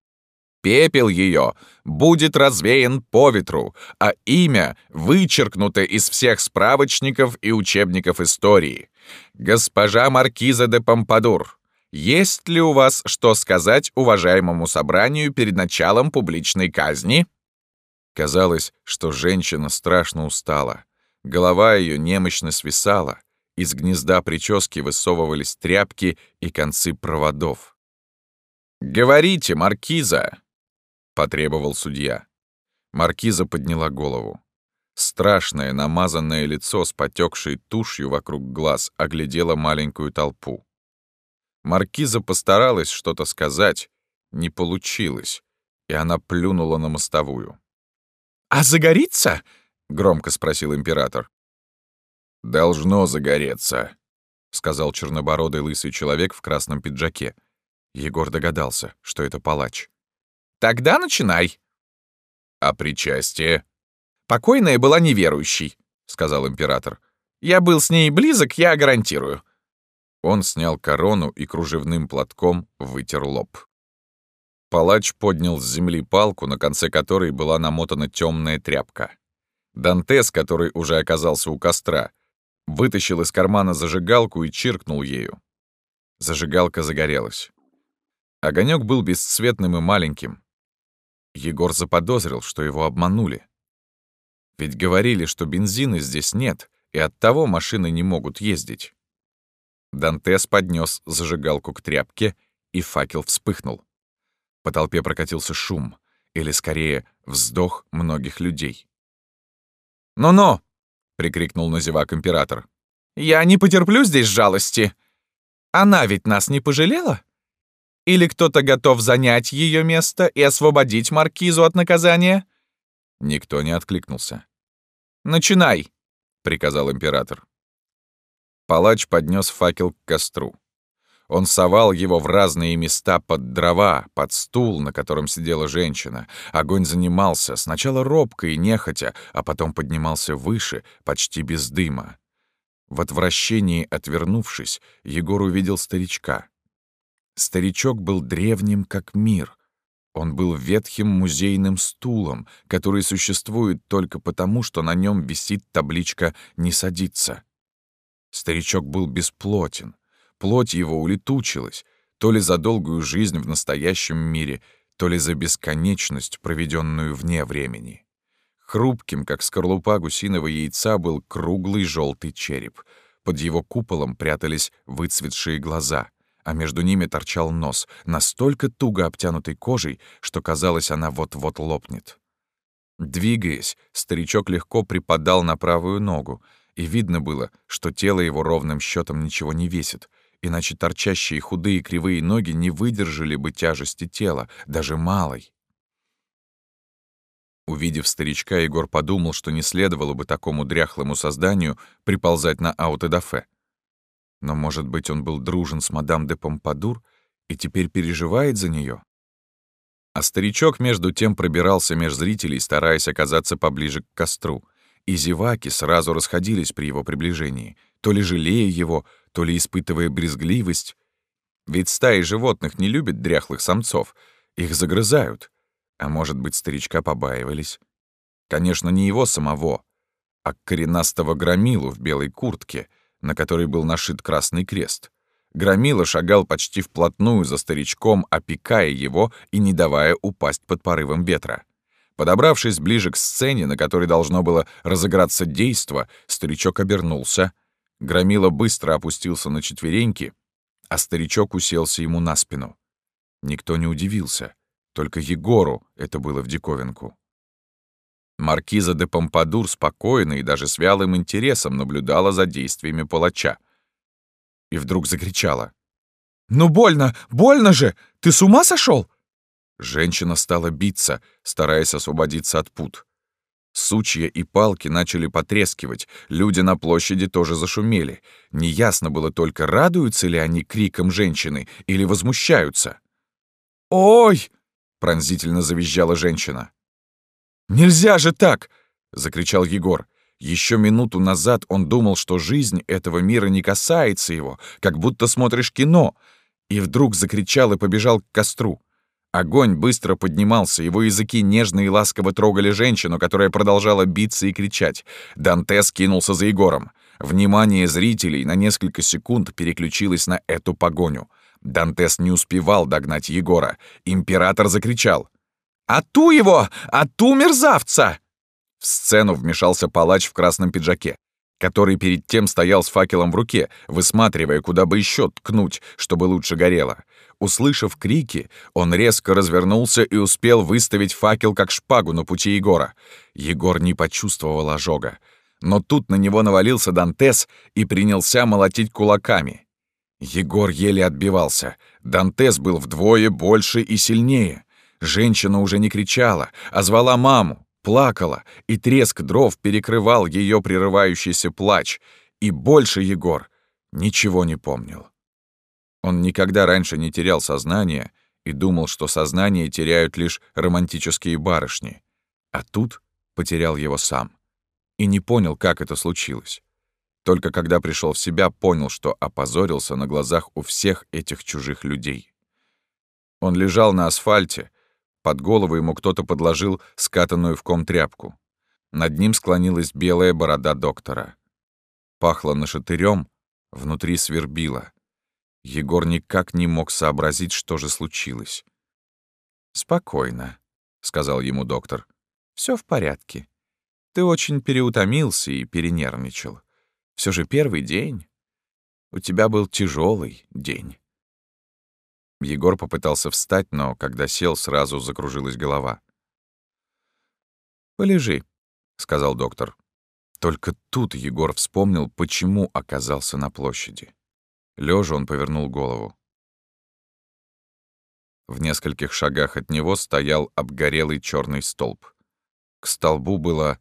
Пепел ее будет развеян по ветру, а имя вычеркнуто из всех справочников и учебников истории. Госпожа Маркиза де Помпадур, есть ли у вас что сказать уважаемому собранию перед началом публичной казни? Казалось, что женщина страшно устала. Голова ее немощно свисала, из гнезда прически высовывались тряпки и концы проводов. «Говорите, маркиза!» — потребовал судья. Маркиза подняла голову. Страшное намазанное лицо с потекшей тушью вокруг глаз оглядело маленькую толпу. Маркиза постаралась что-то сказать, не получилось, и она плюнула на мостовую. «А загорится?» — громко спросил император. «Должно загореться», — сказал чернобородый лысый человек в красном пиджаке. Егор догадался, что это палач. «Тогда начинай». «А причастие?» «Покойная была неверующей», — сказал император. «Я был с ней близок, я гарантирую». Он снял корону и кружевным платком вытер лоб. Палач поднял с земли палку, на конце которой была намотана темная тряпка. Дантес, который уже оказался у костра, вытащил из кармана зажигалку и чиркнул ею. Зажигалка загорелась. Огонек был бесцветным и маленьким. Егор заподозрил, что его обманули. Ведь говорили, что бензина здесь нет, и оттого машины не могут ездить. Дантес поднес зажигалку к тряпке, и факел вспыхнул. По толпе прокатился шум, или, скорее, вздох многих людей. «Ну-ну!» — прикрикнул на зевак император. «Я не потерплю здесь жалости. Она ведь нас не пожалела? Или кто-то готов занять ее место и освободить маркизу от наказания?» Никто не откликнулся. «Начинай!» — приказал император. Палач поднес факел к костру. Он совал его в разные места под дрова, под стул, на котором сидела женщина. Огонь занимался, сначала робко и нехотя, а потом поднимался выше, почти без дыма. В отвращении отвернувшись, Егор увидел старичка. Старичок был древним, как мир. Он был ветхим музейным стулом, который существует только потому, что на нем висит табличка «Не садиться». Старичок был бесплотен, Плоть его улетучилась, то ли за долгую жизнь в настоящем мире, то ли за бесконечность, проведенную вне времени. Хрупким, как скорлупа гусиного яйца, был круглый желтый череп. Под его куполом прятались выцветшие глаза, а между ними торчал нос, настолько туго обтянутый кожей, что казалось, она вот-вот лопнет. Двигаясь, старичок легко припадал на правую ногу, и видно было, что тело его ровным счетом ничего не весит, иначе торчащие худые кривые ноги не выдержали бы тяжести тела, даже малой. Увидев старичка, Егор подумал, что не следовало бы такому дряхлому созданию приползать на аутодафе. Но, может быть, он был дружен с мадам де Помпадур и теперь переживает за нее? А старичок между тем пробирался меж зрителей, стараясь оказаться поближе к костру. И зеваки сразу расходились при его приближении, то ли жалея его, то ли испытывая брезгливость. Ведь стаи животных не любят дряхлых самцов, их загрызают. А может быть, старичка побаивались. Конечно, не его самого, а коренастого громилу в белой куртке, на которой был нашит красный крест — Громила шагал почти вплотную за старичком, опекая его и не давая упасть под порывом ветра. Подобравшись ближе к сцене, на которой должно было разыграться действо, старичок обернулся. Громила быстро опустился на четвереньки, а старичок уселся ему на спину. Никто не удивился, только Егору это было в диковинку. Маркиза де Помпадур спокойно и даже с вялым интересом наблюдала за действиями палача — и вдруг закричала. «Ну больно! Больно же! Ты с ума сошел? Женщина стала биться, стараясь освободиться от пут. Сучья и палки начали потрескивать, люди на площади тоже зашумели. Неясно было только, радуются ли они криком женщины или возмущаются. «Ой!» — пронзительно завизжала женщина. «Нельзя же так!» — закричал Егор. Еще минуту назад он думал, что жизнь этого мира не касается его, как будто смотришь кино, и вдруг закричал и побежал к костру. Огонь быстро поднимался, его языки нежно и ласково трогали женщину, которая продолжала биться и кричать. Дантес кинулся за Егором. Внимание зрителей на несколько секунд переключилось на эту погоню. Дантес не успевал догнать Егора. Император закричал. «Ату его! Ату мерзавца!» В сцену вмешался палач в красном пиджаке, который перед тем стоял с факелом в руке, высматривая, куда бы еще ткнуть, чтобы лучше горело. Услышав крики, он резко развернулся и успел выставить факел как шпагу на пути Егора. Егор не почувствовал ожога. Но тут на него навалился Дантес и принялся молотить кулаками. Егор еле отбивался. Дантес был вдвое больше и сильнее. Женщина уже не кричала, а звала маму плакала, и треск дров перекрывал ее прерывающийся плач, и больше Егор ничего не помнил. Он никогда раньше не терял сознание и думал, что сознание теряют лишь романтические барышни, а тут потерял его сам. И не понял, как это случилось. Только когда пришел в себя, понял, что опозорился на глазах у всех этих чужих людей. Он лежал на асфальте, под голову ему кто-то подложил скатанную в ком тряпку. Над ним склонилась белая борода доктора. Пахло нашатырем, внутри свербило. Егор никак не мог сообразить, что же случилось. «Спокойно», — сказал ему доктор. Все в порядке. Ты очень переутомился и перенервничал. Все же первый день. У тебя был тяжелый день. Егор попытался встать, но когда сел, сразу закружилась голова. «Полежи», — сказал доктор. Только тут Егор вспомнил, почему оказался на площади. Лежа он повернул голову. В нескольких шагах от него стоял обгорелый черный столб. К столбу было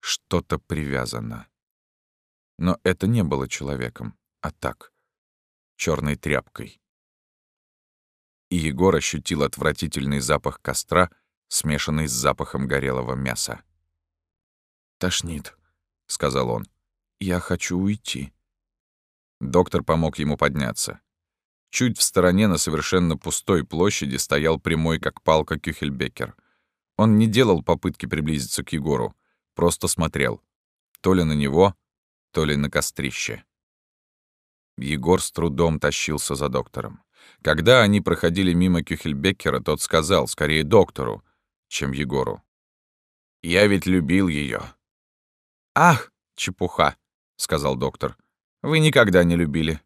что-то привязано. Но это не было человеком, а так, черной тряпкой и Егор ощутил отвратительный запах костра, смешанный с запахом горелого мяса. «Тошнит», — сказал он. «Я хочу уйти». Доктор помог ему подняться. Чуть в стороне на совершенно пустой площади стоял прямой, как палка, Кюхельбекер. Он не делал попытки приблизиться к Егору, просто смотрел. То ли на него, то ли на кострище. Егор с трудом тащился за доктором. Когда они проходили мимо Кюхельбеккера, тот сказал, скорее доктору, чем Егору. «Я ведь любил ее. «Ах, чепуха», — сказал доктор. «Вы никогда не любили.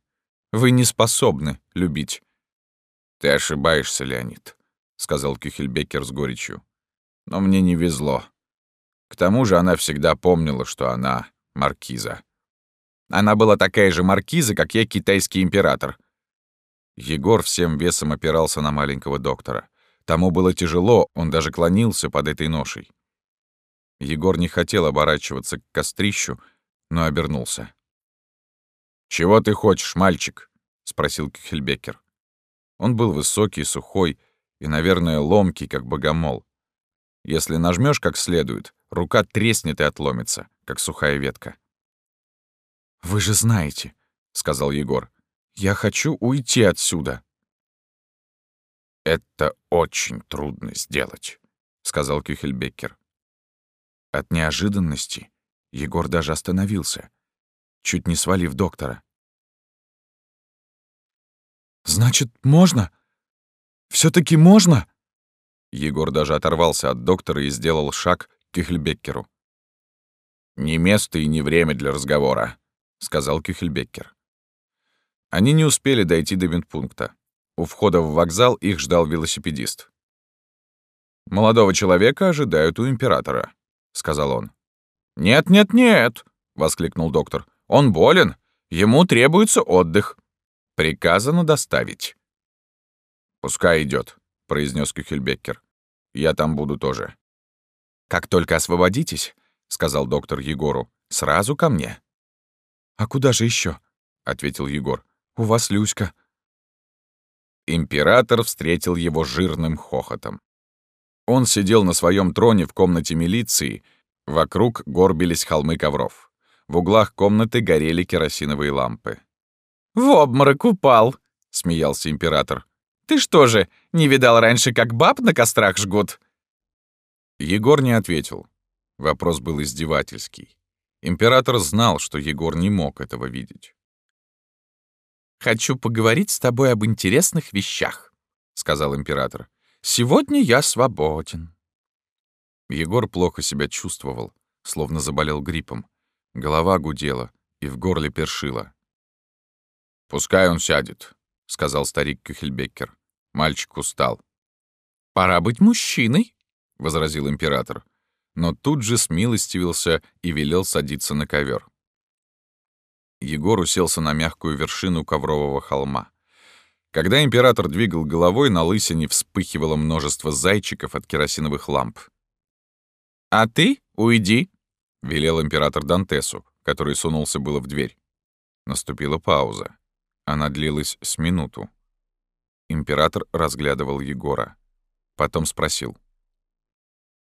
Вы не способны любить». «Ты ошибаешься, Леонид», — сказал Кюхельбеккер с горечью. «Но мне не везло. К тому же она всегда помнила, что она маркиза. Она была такая же маркиза, как я китайский император. Егор всем весом опирался на маленького доктора. Тому было тяжело, он даже клонился под этой ношей. Егор не хотел оборачиваться к кострищу, но обернулся. «Чего ты хочешь, мальчик?» — спросил Кюхельбекер. Он был высокий, сухой и, наверное, ломкий, как богомол. Если нажмешь как следует, рука треснет и отломится, как сухая ветка. «Вы же знаете», — сказал Егор, — «я хочу уйти отсюда». «Это очень трудно сделать», — сказал Кюхельбекер. От неожиданности Егор даже остановился, чуть не свалив доктора. «Значит, можно? все таки можно?» Егор даже оторвался от доктора и сделал шаг к Кюхельбеккеру. «Не место и не время для разговора», — сказал Кюхельбеккер. Они не успели дойти до виндпункта. У входа в вокзал их ждал велосипедист. «Молодого человека ожидают у императора», — сказал он. «Нет, нет, нет!» — воскликнул доктор. «Он болен. Ему требуется отдых. Приказано доставить». «Пускай идет, произнес Кюхельбеккер. «Я там буду тоже». «Как только освободитесь», — сказал доктор Егору, — «сразу ко мне». «А куда же еще? ответил Егор. «У вас Люська». Император встретил его жирным хохотом. Он сидел на своем троне в комнате милиции, вокруг горбились холмы ковров. В углах комнаты горели керосиновые лампы. «В обморок упал», — смеялся император. «Ты что же, не видал раньше, как баб на кострах жгут?» Егор не ответил. Вопрос был издевательский. Император знал, что Егор не мог этого видеть. «Хочу поговорить с тобой об интересных вещах», — сказал император. «Сегодня я свободен». Егор плохо себя чувствовал, словно заболел гриппом. Голова гудела и в горле першила. «Пускай он сядет», — сказал старик Кюхельбеккер. Мальчик устал. «Пора быть мужчиной», — возразил император. Но тут же смилостивился и велел садиться на ковер. Егор уселся на мягкую вершину коврового холма. Когда император двигал головой, на лысине вспыхивало множество зайчиков от керосиновых ламп. «А ты уйди», — велел император Дантесу, который сунулся было в дверь. Наступила пауза. Она длилась с минуту. Император разглядывал Егора. Потом спросил.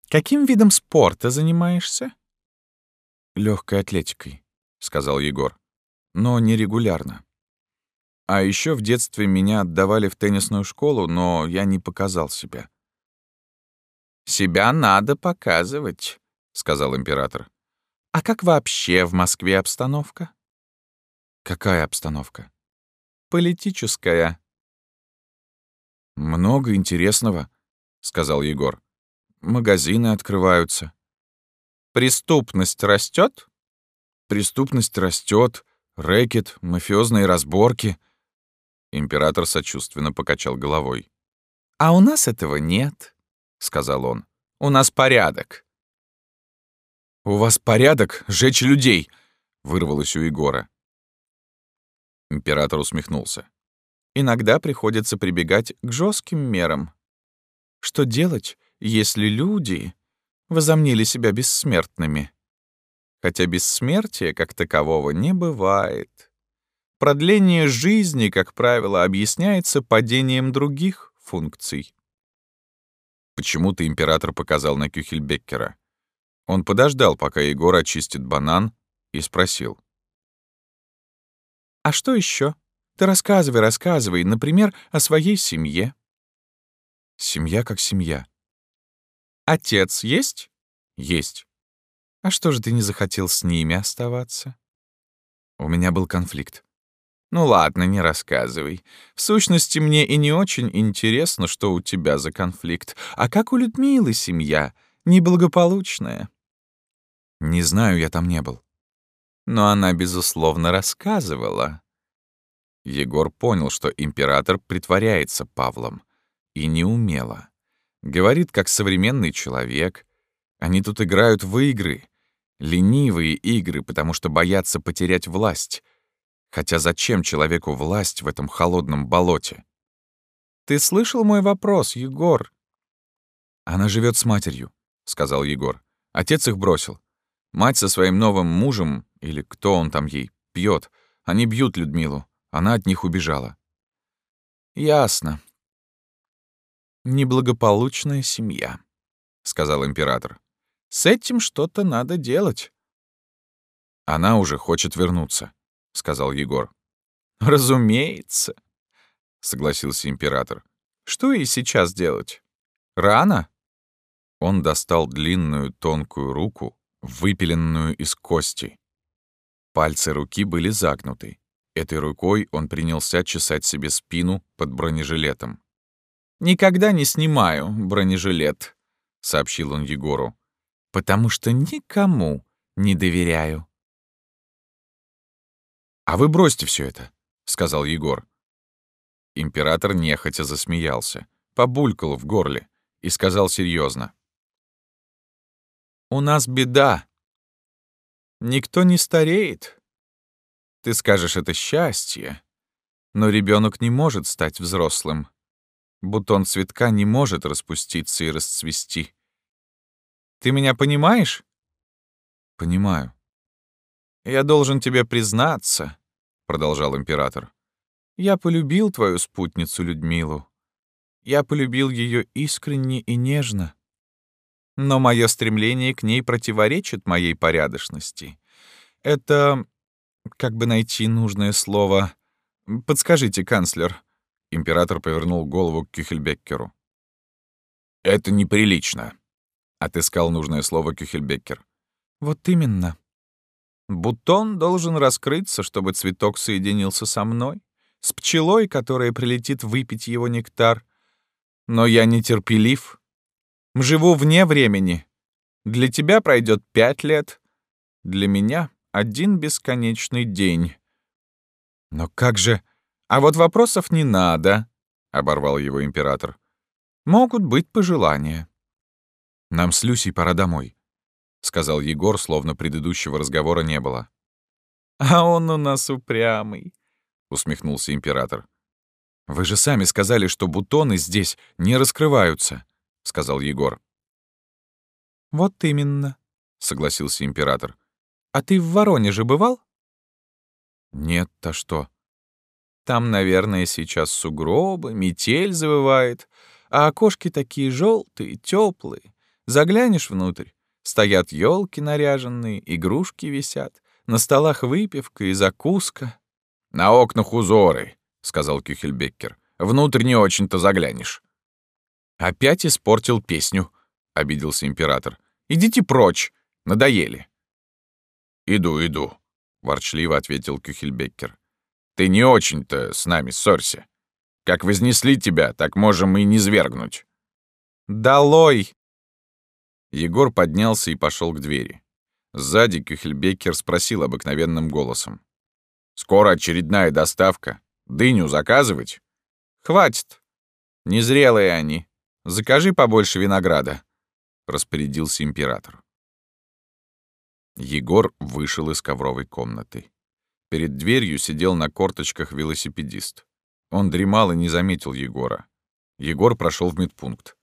«Каким видом спорта занимаешься?» Легкой атлетикой», — сказал Егор. «Но нерегулярно. А еще в детстве меня отдавали в теннисную школу, но я не показал себя». «Себя надо показывать», — сказал император. «А как вообще в Москве обстановка?» «Какая обстановка?» политическая». «Много интересного», — сказал Егор. «Магазины открываются». «Преступность растет? «Преступность растет, рэкет, мафиозные разборки». Император сочувственно покачал головой. «А у нас этого нет», — сказал он. «У нас порядок». «У вас порядок? Жечь людей!» — вырвалось у Егора. Император усмехнулся. Иногда приходится прибегать к жестким мерам. Что делать, если люди возомнили себя бессмертными? Хотя бессмертия как такового не бывает. Продление жизни, как правило, объясняется падением других функций. Почему-то император показал на Кюхельбеккера. Он подождал, пока Егор очистит банан, и спросил. А что еще? Ты рассказывай, рассказывай, например, о своей семье. Семья как семья. Отец есть? Есть. А что же ты не захотел с ними оставаться? У меня был конфликт. Ну ладно, не рассказывай. В сущности, мне и не очень интересно, что у тебя за конфликт. А как у Людмилы семья? Неблагополучная? Не знаю, я там не был. Но она, безусловно, рассказывала. Егор понял, что император притворяется Павлом. И неумело. Говорит, как современный человек, Они тут играют в игры, ленивые игры, потому что боятся потерять власть. Хотя зачем человеку власть в этом холодном болоте? Ты слышал мой вопрос, Егор? Она живет с матерью, сказал Егор. Отец их бросил. Мать со своим новым мужем, или кто он там ей, пьет. Они бьют Людмилу. Она от них убежала. Ясно. Неблагополучная семья, сказал император. С этим что-то надо делать. Она уже хочет вернуться, сказал Егор. Разумеется, согласился император. Что ей сейчас делать? Рано? Он достал длинную тонкую руку, выпиленную из кости. Пальцы руки были загнуты. Этой рукой он принялся чесать себе спину под бронежилетом. «Никогда не снимаю бронежилет», — сообщил он Егору, «потому что никому не доверяю». «А вы бросьте все это», — сказал Егор. Император нехотя засмеялся, побулькал в горле и сказал серьезно: «У нас беда. Никто не стареет. Ты скажешь, это счастье, но ребенок не может стать взрослым. Бутон цветка не может распуститься и расцвести. Ты меня понимаешь? Понимаю. Я должен тебе признаться, продолжал император. Я полюбил твою спутницу Людмилу. Я полюбил ее искренне и нежно. Но мое стремление к ней противоречит моей порядочности. Это... как бы найти нужное слово... Подскажите, канцлер. Император повернул голову к Кюхельбеккеру. «Это неприлично», — отыскал нужное слово Кюхельбеккер. «Вот именно. Бутон должен раскрыться, чтобы цветок соединился со мной, с пчелой, которая прилетит выпить его нектар. Но я нетерпелив. Живу вне времени. Для тебя пройдет пять лет, для меня — один бесконечный день. Но как же... А вот вопросов не надо, — оборвал его император. Могут быть пожелания. Нам с Люсей пора домой, — сказал Егор, словно предыдущего разговора не было. А он у нас упрямый, — усмехнулся император. «Вы же сами сказали, что бутоны здесь не раскрываются», — сказал Егор. «Вот именно», — согласился император. «А ты в Воронеже бывал?» «Нет, а что?» «Там, наверное, сейчас сугробы, метель завывает, а окошки такие желтые, теплые. Заглянешь внутрь, стоят елки наряженные, игрушки висят, на столах выпивка и закуска». «На окнах узоры», — сказал Кюхельбеккер. «Внутрь не очень-то заглянешь». «Опять испортил песню», — обиделся император. «Идите прочь, надоели». «Иду, иду», — ворчливо ответил Кюхельбеккер. «Ты не очень-то с нами ссорься. Как вознесли тебя, так можем и не свергнуть». «Долой!» Егор поднялся и пошел к двери. Сзади Кюхельбеккер спросил обыкновенным голосом. «Скоро очередная доставка. Дыню заказывать?» «Хватит. Незрелые они. Закажи побольше винограда», — распорядился император. Егор вышел из ковровой комнаты. Перед дверью сидел на корточках велосипедист. Он дремал и не заметил Егора. Егор прошел в медпункт.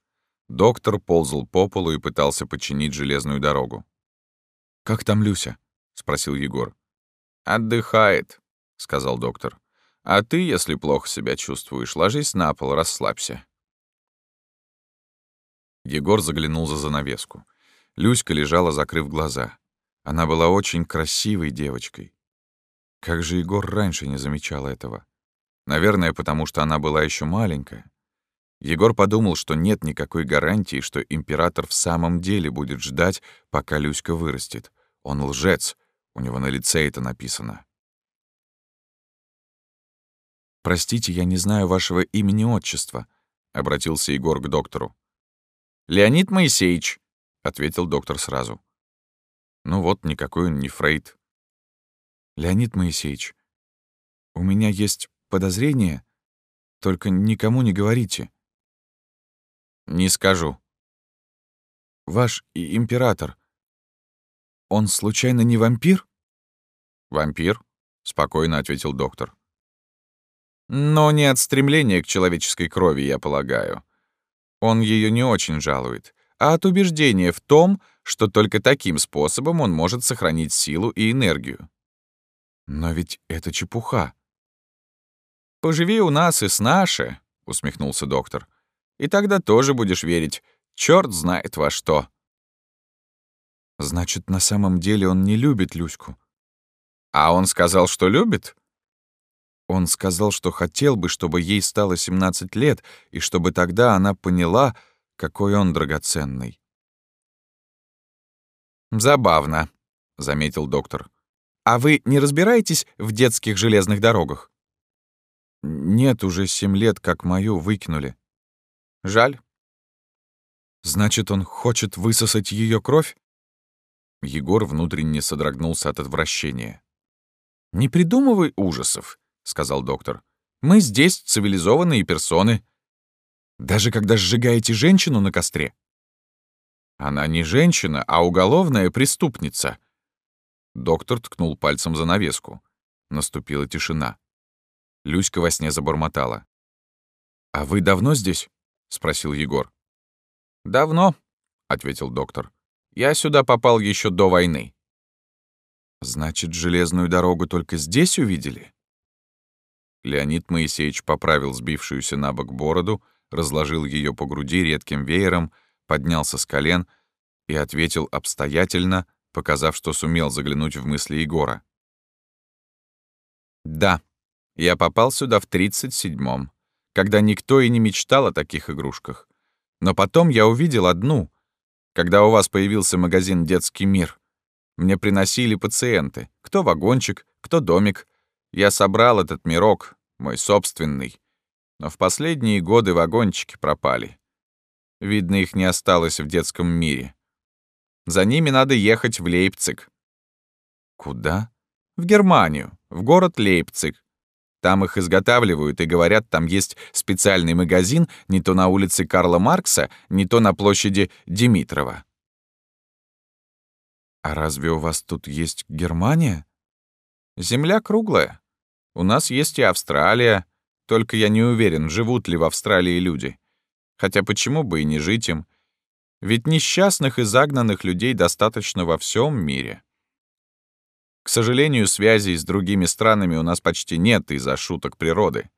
Доктор ползал по полу и пытался починить железную дорогу. «Как там Люся?» — спросил Егор. «Отдыхает», — сказал доктор. «А ты, если плохо себя чувствуешь, ложись на пол, расслабься». Егор заглянул за занавеску. Люська лежала, закрыв глаза. Она была очень красивой девочкой. Как же Егор раньше не замечал этого? Наверное, потому что она была еще маленькая. Егор подумал, что нет никакой гарантии, что император в самом деле будет ждать, пока Люська вырастет. Он лжец, у него на лице это написано. «Простите, я не знаю вашего имени-отчества», — обратился Егор к доктору. «Леонид Моисеевич», — ответил доктор сразу. Ну вот, никакой он не Фрейд. Леонид Моисеевич, у меня есть подозрение, только никому не говорите. Не скажу. ваш император, он случайно не вампир?» «Вампир?» — спокойно ответил доктор. «Но не от стремления к человеческой крови, я полагаю. Он ее не очень жалует, а от убеждения в том, что только таким способом он может сохранить силу и энергию. Но ведь это чепуха. «Поживи у нас и с наши», — усмехнулся доктор. «И тогда тоже будешь верить. Черт знает во что». Значит, на самом деле он не любит Люську. А он сказал, что любит? Он сказал, что хотел бы, чтобы ей стало 17 лет, и чтобы тогда она поняла, какой он драгоценный. «Забавно», — заметил доктор. «А вы не разбираетесь в детских железных дорогах?» «Нет, уже семь лет, как мою выкинули». «Жаль». «Значит, он хочет высосать ее кровь?» Егор внутренне содрогнулся от отвращения. «Не придумывай ужасов», — сказал доктор. «Мы здесь цивилизованные персоны». «Даже когда сжигаете женщину на костре?» «Она не женщина, а уголовная преступница». Доктор ткнул пальцем за навеску. Наступила тишина. Люська во сне забормотала. «А вы давно здесь?» — спросил Егор. «Давно», — ответил доктор. Я сюда попал еще до войны». «Значит, железную дорогу только здесь увидели?» Леонид Моисеевич поправил сбившуюся на бок бороду, разложил ее по груди редким веером, поднялся с колен и ответил обстоятельно, показав, что сумел заглянуть в мысли Егора. «Да, я попал сюда в 37-м, когда никто и не мечтал о таких игрушках. Но потом я увидел одну, когда у вас появился магазин «Детский мир». Мне приносили пациенты, кто вагончик, кто домик. Я собрал этот мирок, мой собственный. Но в последние годы вагончики пропали. Видно, их не осталось в детском мире. За ними надо ехать в Лейпциг. Куда? В Германию, в город Лейпциг. Там их изготавливают, и говорят, там есть специальный магазин не то на улице Карла Маркса, не то на площади Димитрова. «А разве у вас тут есть Германия?» «Земля круглая. У нас есть и Австралия. Только я не уверен, живут ли в Австралии люди. Хотя почему бы и не жить им? Ведь несчастных и загнанных людей достаточно во всем мире. К сожалению, связей с другими странами у нас почти нет из-за шуток природы.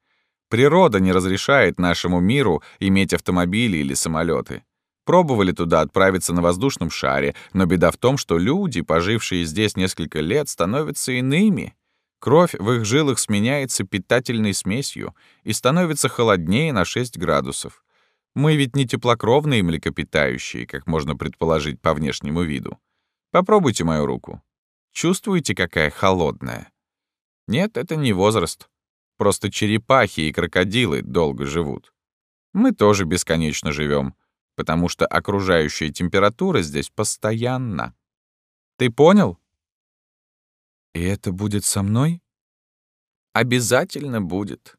Природа не разрешает нашему миру иметь автомобили или самолеты. Пробовали туда отправиться на воздушном шаре, но беда в том, что люди, пожившие здесь несколько лет, становятся иными. Кровь в их жилах сменяется питательной смесью и становится холоднее на 6 градусов. Мы ведь не теплокровные млекопитающие, как можно предположить по внешнему виду. Попробуйте мою руку. Чувствуете, какая холодная? Нет, это не возраст. Просто черепахи и крокодилы долго живут. Мы тоже бесконечно живем, потому что окружающая температура здесь постоянна. Ты понял? И это будет со мной? Обязательно будет.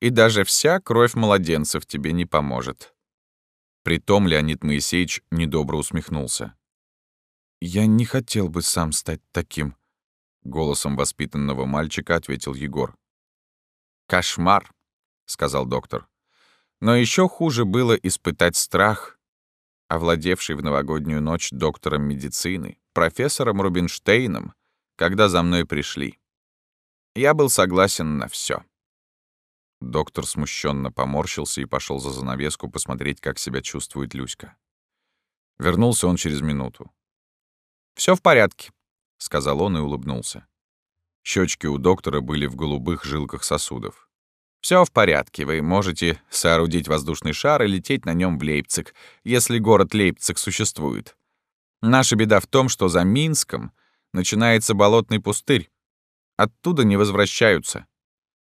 И даже вся кровь младенцев тебе не поможет. Притом Леонид Моисеевич недобро усмехнулся. «Я не хотел бы сам стать таким», — голосом воспитанного мальчика ответил Егор. «Кошмар», — сказал доктор. Но еще хуже было испытать страх, овладевший в новогоднюю ночь доктором медицины, профессором Рубинштейном, когда за мной пришли. Я был согласен на все. Доктор смущенно поморщился и пошел за занавеску посмотреть, как себя чувствует Люська. Вернулся он через минуту. Все в порядке», — сказал он и улыбнулся. Щечки у доктора были в голубых жилках сосудов. Все в порядке, вы можете соорудить воздушный шар и лететь на нем в Лейпциг, если город Лейпциг существует. Наша беда в том, что за Минском начинается болотный пустырь. Оттуда не возвращаются.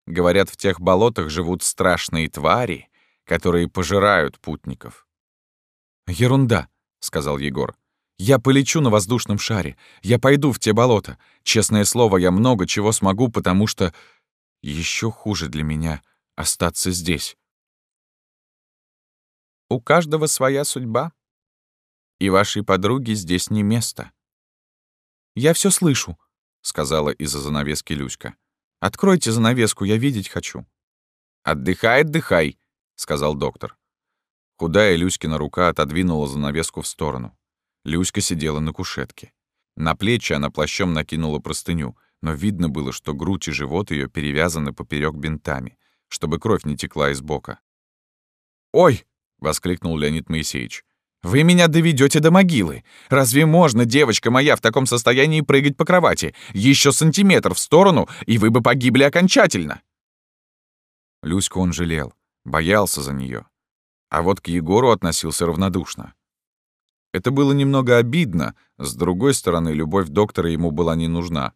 Говорят, в тех болотах живут страшные твари, которые пожирают путников. «Ерунда», — сказал Егор. Я полечу на воздушном шаре. Я пойду в те болота. Честное слово, я много чего смогу, потому что еще хуже для меня остаться здесь. У каждого своя судьба. и вашей подруге здесь не место». «Я все слышу», — сказала из-за занавески Люська. «Откройте занавеску, я видеть хочу». «Отдыхай, отдыхай», — сказал доктор. Худая Люськина рука отодвинула занавеску в сторону. Люська сидела на кушетке. На плечи она плащом накинула простыню, но видно было, что грудь и живот ее перевязаны поперек бинтами, чтобы кровь не текла из бока. «Ой!» — воскликнул Леонид Моисеевич. «Вы меня доведете до могилы! Разве можно, девочка моя, в таком состоянии прыгать по кровати? Еще сантиметр в сторону, и вы бы погибли окончательно!» Люську он жалел, боялся за нее, а вот к Егору относился равнодушно. Это было немного обидно, с другой стороны, любовь доктора ему была не нужна.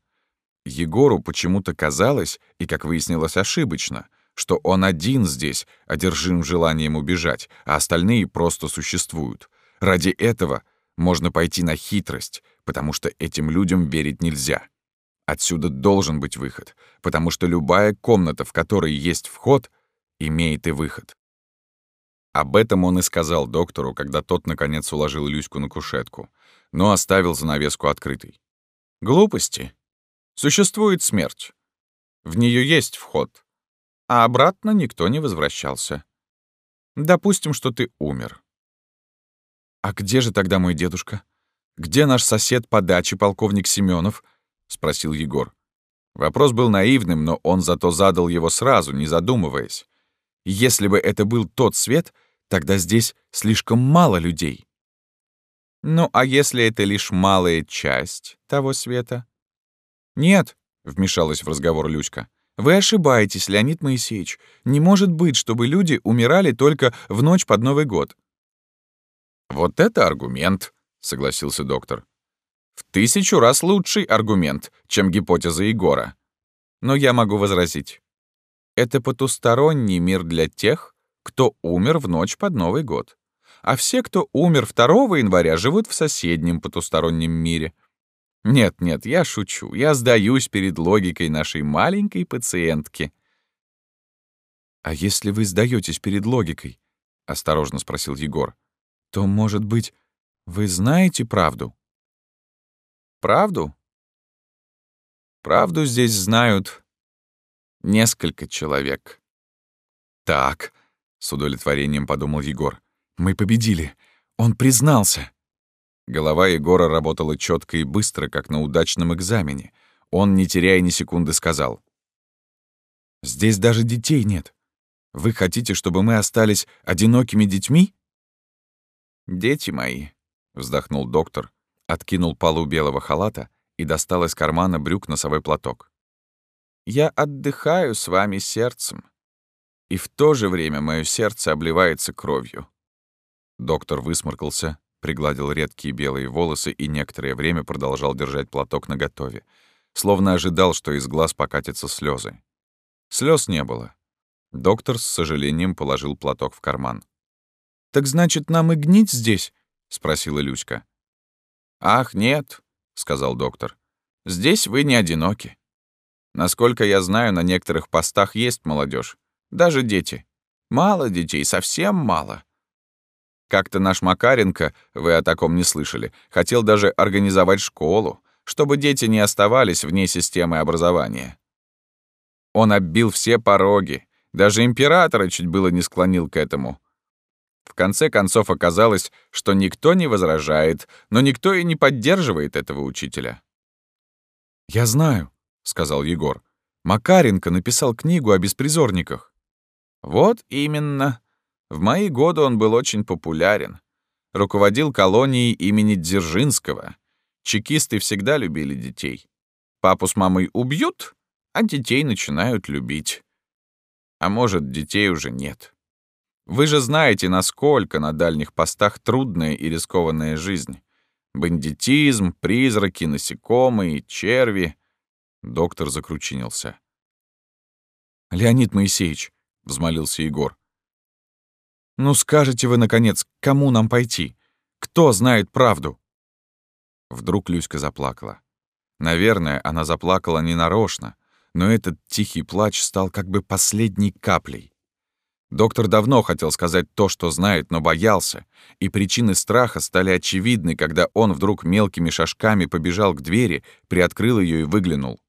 Егору почему-то казалось, и, как выяснилось, ошибочно, что он один здесь, одержим желанием убежать, а остальные просто существуют. Ради этого можно пойти на хитрость, потому что этим людям верить нельзя. Отсюда должен быть выход, потому что любая комната, в которой есть вход, имеет и выход. Об этом он и сказал доктору, когда тот, наконец, уложил Люську на кушетку, но оставил занавеску открытой. Глупости. Существует смерть. В нее есть вход. А обратно никто не возвращался. Допустим, что ты умер. «А где же тогда мой дедушка? Где наш сосед по даче, полковник Семенов? спросил Егор. Вопрос был наивным, но он зато задал его сразу, не задумываясь. Если бы это был тот свет — Тогда здесь слишком мало людей. Ну, а если это лишь малая часть того света? Нет, вмешалась в разговор Люська. Вы ошибаетесь, Леонид Моисеевич. Не может быть, чтобы люди умирали только в ночь под Новый год. Вот это аргумент, согласился доктор. В тысячу раз лучший аргумент, чем гипотеза Егора. Но я могу возразить. Это потусторонний мир для тех, кто умер в ночь под Новый год. А все, кто умер 2 января, живут в соседнем потустороннем мире. Нет, нет, я шучу. Я сдаюсь перед логикой нашей маленькой пациентки. «А если вы сдаетесь перед логикой?» — осторожно спросил Егор. «То, может быть, вы знаете правду?» «Правду?» «Правду здесь знают несколько человек». «Так, с удовлетворением подумал Егор. Мы победили. Он признался. Голова Егора работала четко и быстро, как на удачном экзамене. Он, не теряя ни секунды, сказал. «Здесь даже детей нет. Вы хотите, чтобы мы остались одинокими детьми?» «Дети мои», — вздохнул доктор, откинул полу белого халата и достал из кармана брюк носовой платок. «Я отдыхаю с вами сердцем и в то же время мое сердце обливается кровью. Доктор высморкался, пригладил редкие белые волосы и некоторое время продолжал держать платок наготове, словно ожидал, что из глаз покатятся слезы. Слез не было. Доктор с сожалением положил платок в карман. «Так значит, нам и гнить здесь?» — спросила Люська. «Ах, нет», — сказал доктор. «Здесь вы не одиноки. Насколько я знаю, на некоторых постах есть молодежь. Даже дети. Мало детей, совсем мало. Как-то наш Макаренко, вы о таком не слышали, хотел даже организовать школу, чтобы дети не оставались вне системы образования. Он оббил все пороги, даже императора чуть было не склонил к этому. В конце концов оказалось, что никто не возражает, но никто и не поддерживает этого учителя. «Я знаю», — сказал Егор. «Макаренко написал книгу о беспризорниках». Вот именно. В мои годы он был очень популярен. Руководил колонией имени Дзержинского. Чекисты всегда любили детей. Папу с мамой убьют, а детей начинают любить. А может, детей уже нет. Вы же знаете, насколько на дальних постах трудная и рискованная жизнь. Бандитизм, призраки, насекомые, черви. Доктор закручинился. «Леонид Моисеевич, — взмолился Егор. «Ну скажите вы, наконец, кому нам пойти? Кто знает правду?» Вдруг Люська заплакала. Наверное, она заплакала ненарочно, но этот тихий плач стал как бы последней каплей. Доктор давно хотел сказать то, что знает, но боялся, и причины страха стали очевидны, когда он вдруг мелкими шажками побежал к двери, приоткрыл ее и выглянул.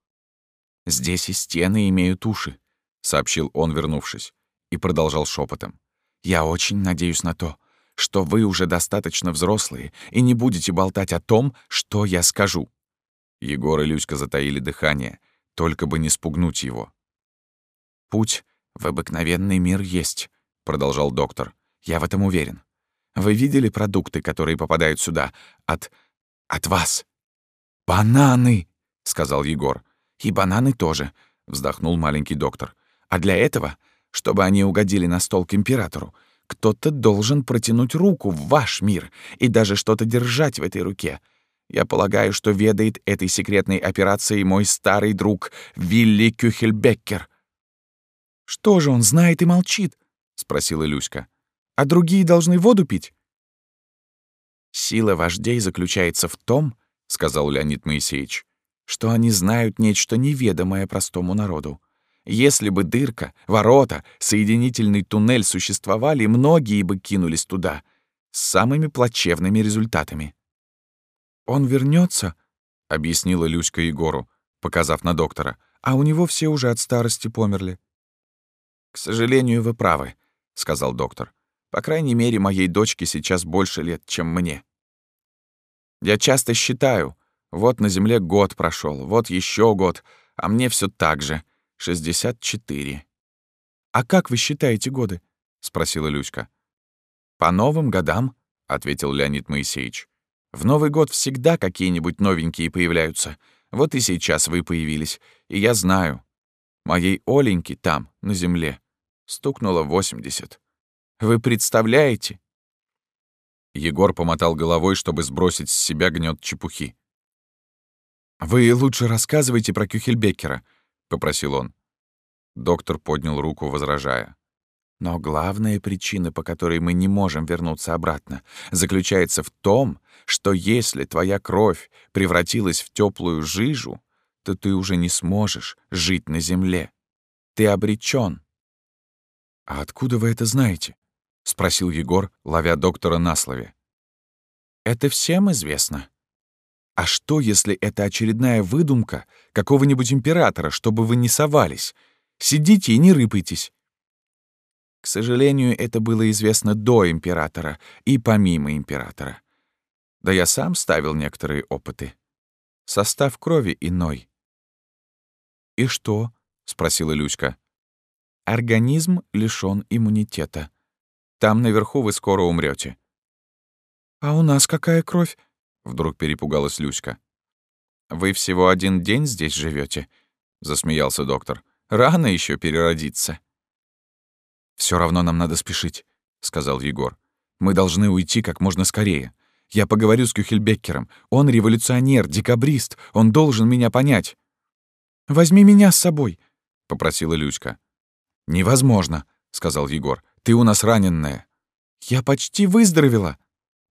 «Здесь и стены имеют уши», — сообщил он, вернувшись, и продолжал шепотом. «Я очень надеюсь на то, что вы уже достаточно взрослые и не будете болтать о том, что я скажу». Егор и Люська затаили дыхание, только бы не спугнуть его. «Путь в обыкновенный мир есть», — продолжал доктор. «Я в этом уверен. Вы видели продукты, которые попадают сюда от... от вас?» «Бананы!» — сказал Егор. «И бананы тоже», — вздохнул маленький доктор. «А для этого, чтобы они угодили на стол к императору, кто-то должен протянуть руку в ваш мир и даже что-то держать в этой руке. Я полагаю, что ведает этой секретной операцией мой старый друг Вилли Кюхельбеккер». «Что же он знает и молчит?» — спросила Люська. «А другие должны воду пить?» «Сила вождей заключается в том, — сказал Леонид Моисеевич, — что они знают нечто неведомое простому народу. Если бы дырка, ворота, соединительный туннель существовали, многие бы кинулись туда с самыми плачевными результатами. «Он вернется, объяснила Люська Егору, показав на доктора, «а у него все уже от старости померли». «К сожалению, вы правы», — сказал доктор. «По крайней мере, моей дочке сейчас больше лет, чем мне. Я часто считаю, вот на Земле год прошел, вот еще год, а мне все так же, 64. «А как вы считаете годы?» — спросила Люська. «По новым годам», — ответил Леонид Моисеевич. «В Новый год всегда какие-нибудь новенькие появляются. Вот и сейчас вы появились, и я знаю. Моей Оленьке там, на земле, стукнуло 80. Вы представляете?» Егор помотал головой, чтобы сбросить с себя гнет чепухи. «Вы лучше рассказывайте про Кюхельбекера», — попросил он. Доктор поднял руку, возражая. Но главная причина, по которой мы не можем вернуться обратно, заключается в том, что если твоя кровь превратилась в теплую жижу, то ты уже не сможешь жить на земле. Ты обречен. «А откуда вы это знаете?» — спросил Егор, ловя доктора на слове. «Это всем известно», а что, если это очередная выдумка какого-нибудь императора, чтобы вы не совались? Сидите и не рыпайтесь. К сожалению, это было известно до императора и помимо императора. Да я сам ставил некоторые опыты. Состав крови иной. «И что?» — спросила Люська. «Организм лишён иммунитета. Там наверху вы скоро умрете. «А у нас какая кровь?» Вдруг перепугалась Люська. «Вы всего один день здесь живете, засмеялся доктор. «Рано еще переродиться». Все равно нам надо спешить», — сказал Егор. «Мы должны уйти как можно скорее. Я поговорю с Кюхельбеккером. Он революционер, декабрист. Он должен меня понять». «Возьми меня с собой», — попросила Люська. «Невозможно», — сказал Егор. «Ты у нас раненная». «Я почти выздоровела».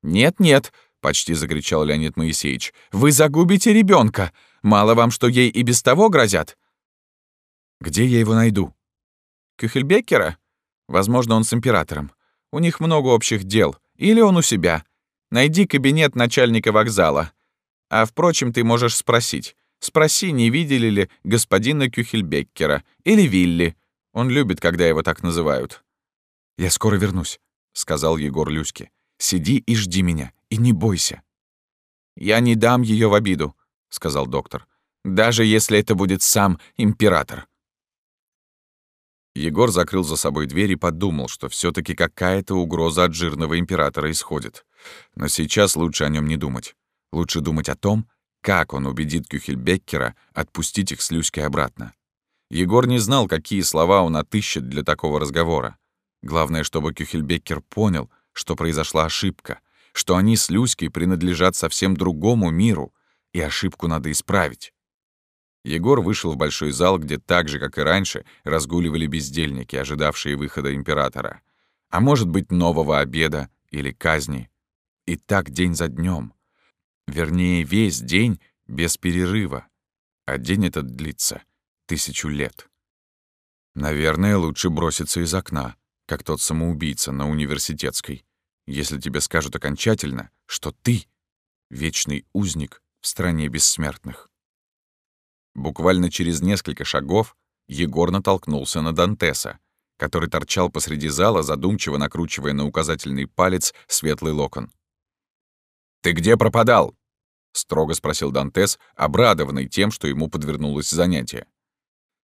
«Нет-нет», почти закричал Леонид Моисеевич. «Вы загубите ребенка! Мало вам, что ей и без того грозят!» «Где я его найду?» «Кюхельбеккера? Возможно, он с императором. У них много общих дел. Или он у себя. Найди кабинет начальника вокзала. А, впрочем, ты можешь спросить. Спроси, не видели ли господина Кюхельбеккера или Вилли. Он любит, когда его так называют». «Я скоро вернусь», — сказал Егор Люське. «Сиди и жди меня и не бойся». «Я не дам ее в обиду», — сказал доктор, «даже если это будет сам император». Егор закрыл за собой дверь и подумал, что все таки какая-то угроза от жирного императора исходит. Но сейчас лучше о нем не думать. Лучше думать о том, как он убедит Кюхельбеккера отпустить их с Люськой обратно. Егор не знал, какие слова он отыщет для такого разговора. Главное, чтобы Кюхельбеккер понял, что произошла ошибка, что они с Люськой принадлежат совсем другому миру, и ошибку надо исправить. Егор вышел в большой зал, где так же, как и раньше, разгуливали бездельники, ожидавшие выхода императора. А может быть, нового обеда или казни. И так день за днем. Вернее, весь день без перерыва. А день этот длится тысячу лет. «Наверное, лучше броситься из окна», как тот самоубийца на университетской, если тебе скажут окончательно, что ты — вечный узник в стране бессмертных. Буквально через несколько шагов Егор натолкнулся на Дантеса, который торчал посреди зала, задумчиво накручивая на указательный палец светлый локон. «Ты где пропадал?» — строго спросил Дантес, обрадованный тем, что ему подвернулось занятие.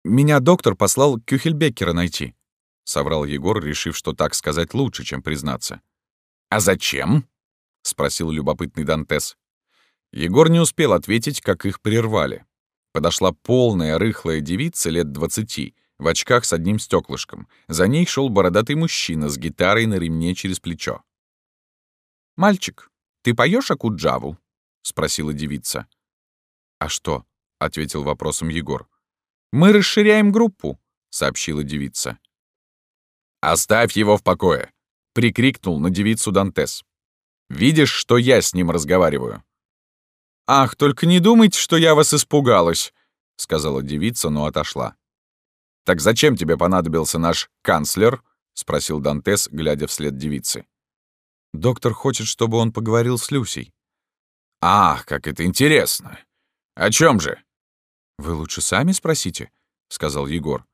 «Меня доктор послал Кюхельбеккера найти», — соврал Егор, решив, что так сказать лучше, чем признаться. «А зачем?» — спросил любопытный Дантес. Егор не успел ответить, как их прервали. Подошла полная рыхлая девица лет двадцати, в очках с одним стеклышком. За ней шел бородатый мужчина с гитарой на ремне через плечо. «Мальчик, ты поешь Акуджаву?» — спросила девица. «А что?» — ответил вопросом Егор. «Мы расширяем группу», — сообщила девица. «Оставь его в покое!» — прикрикнул на девицу Дантес. «Видишь, что я с ним разговариваю?» «Ах, только не думайте, что я вас испугалась», — сказала девица, но отошла. «Так зачем тебе понадобился наш канцлер?» — спросил Дантес, глядя вслед девицы. «Доктор хочет, чтобы он поговорил с Люсей». «Ах, как это интересно! О чем же?» «Вы лучше сами спросите», — сказал Егор.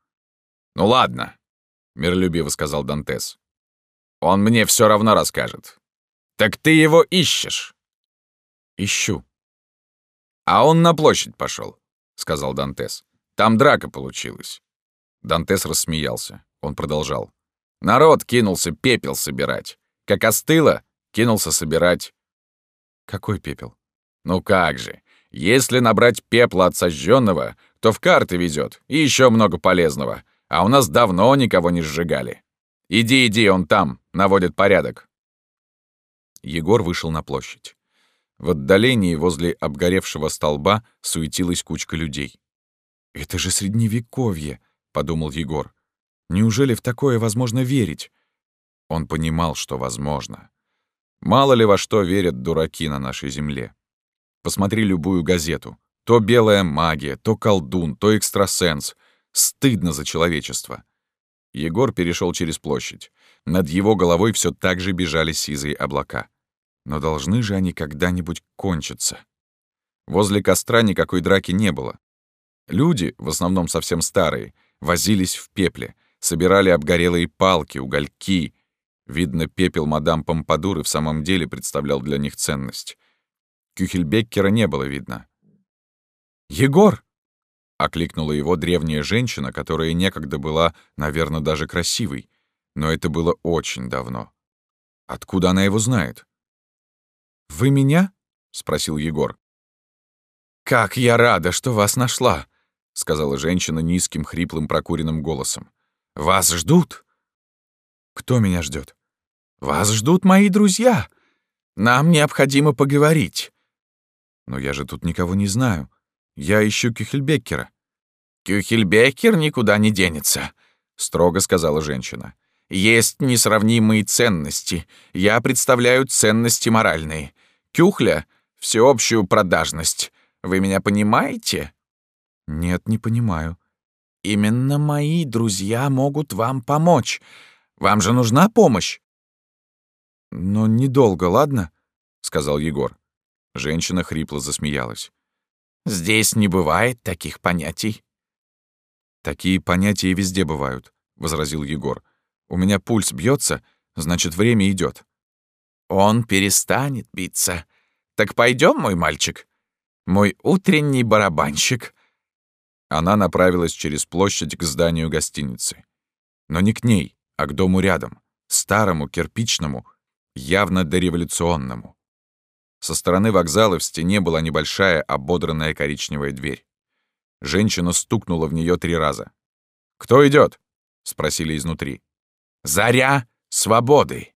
«Ну ладно», — миролюбиво сказал Дантес. «Он мне все равно расскажет. Так ты его ищешь?» «Ищу», «А он на площадь пошел, сказал Дантес. «Там драка получилась». Дантес рассмеялся. Он продолжал. «Народ кинулся пепел собирать. Как остыло, кинулся собирать». «Какой пепел?» «Ну как же. Если набрать пепла от сожженного, то в карты везет и еще много полезного. А у нас давно никого не сжигали. Иди, иди, он там, наводит порядок». Егор вышел на площадь. В отдалении возле обгоревшего столба суетилась кучка людей. «Это же Средневековье», — подумал Егор. «Неужели в такое возможно верить?» Он понимал, что возможно. Мало ли во что верят дураки на нашей земле. Посмотри любую газету. То белая магия, то колдун, то экстрасенс. Стыдно за человечество. Егор перешел через площадь. Над его головой все так же бежали сизые облака. Но должны же они когда-нибудь кончиться. Возле костра никакой драки не было. Люди, в основном совсем старые, возились в пепле, собирали обгорелые палки, угольки. Видно, пепел мадам Помпадуры в самом деле представлял для них ценность. Кюхельбеккера не было видно. «Егор!» — окликнула его древняя женщина, которая некогда была, наверное, даже красивой. Но это было очень давно. Откуда она его знает? «Вы меня?» — спросил Егор. «Как я рада, что вас нашла!» — сказала женщина низким, хриплым, прокуренным голосом. «Вас ждут?» «Кто меня ждет? «Вас ждут мои друзья. Нам необходимо поговорить». «Но я же тут никого не знаю. Я ищу Кюхельбеккера». «Кюхельбеккер никуда не денется», — строго сказала женщина. Есть несравнимые ценности. Я представляю ценности моральные. Кюхля — всеобщую продажность. Вы меня понимаете? Нет, не понимаю. Именно мои друзья могут вам помочь. Вам же нужна помощь. Но недолго, ладно? сказал Егор. Женщина хрипло засмеялась. Здесь не бывает таких понятий. Такие понятия везде бывают, возразил Егор. У меня пульс бьется, значит, время идет. Он перестанет биться. Так пойдем, мой мальчик. Мой утренний барабанщик. Она направилась через площадь к зданию гостиницы. Но не к ней, а к дому рядом, старому, кирпичному, явно дореволюционному. Со стороны вокзала в стене была небольшая ободранная коричневая дверь. Женщина стукнула в нее три раза. «Кто идет? спросили изнутри. Заря свободы.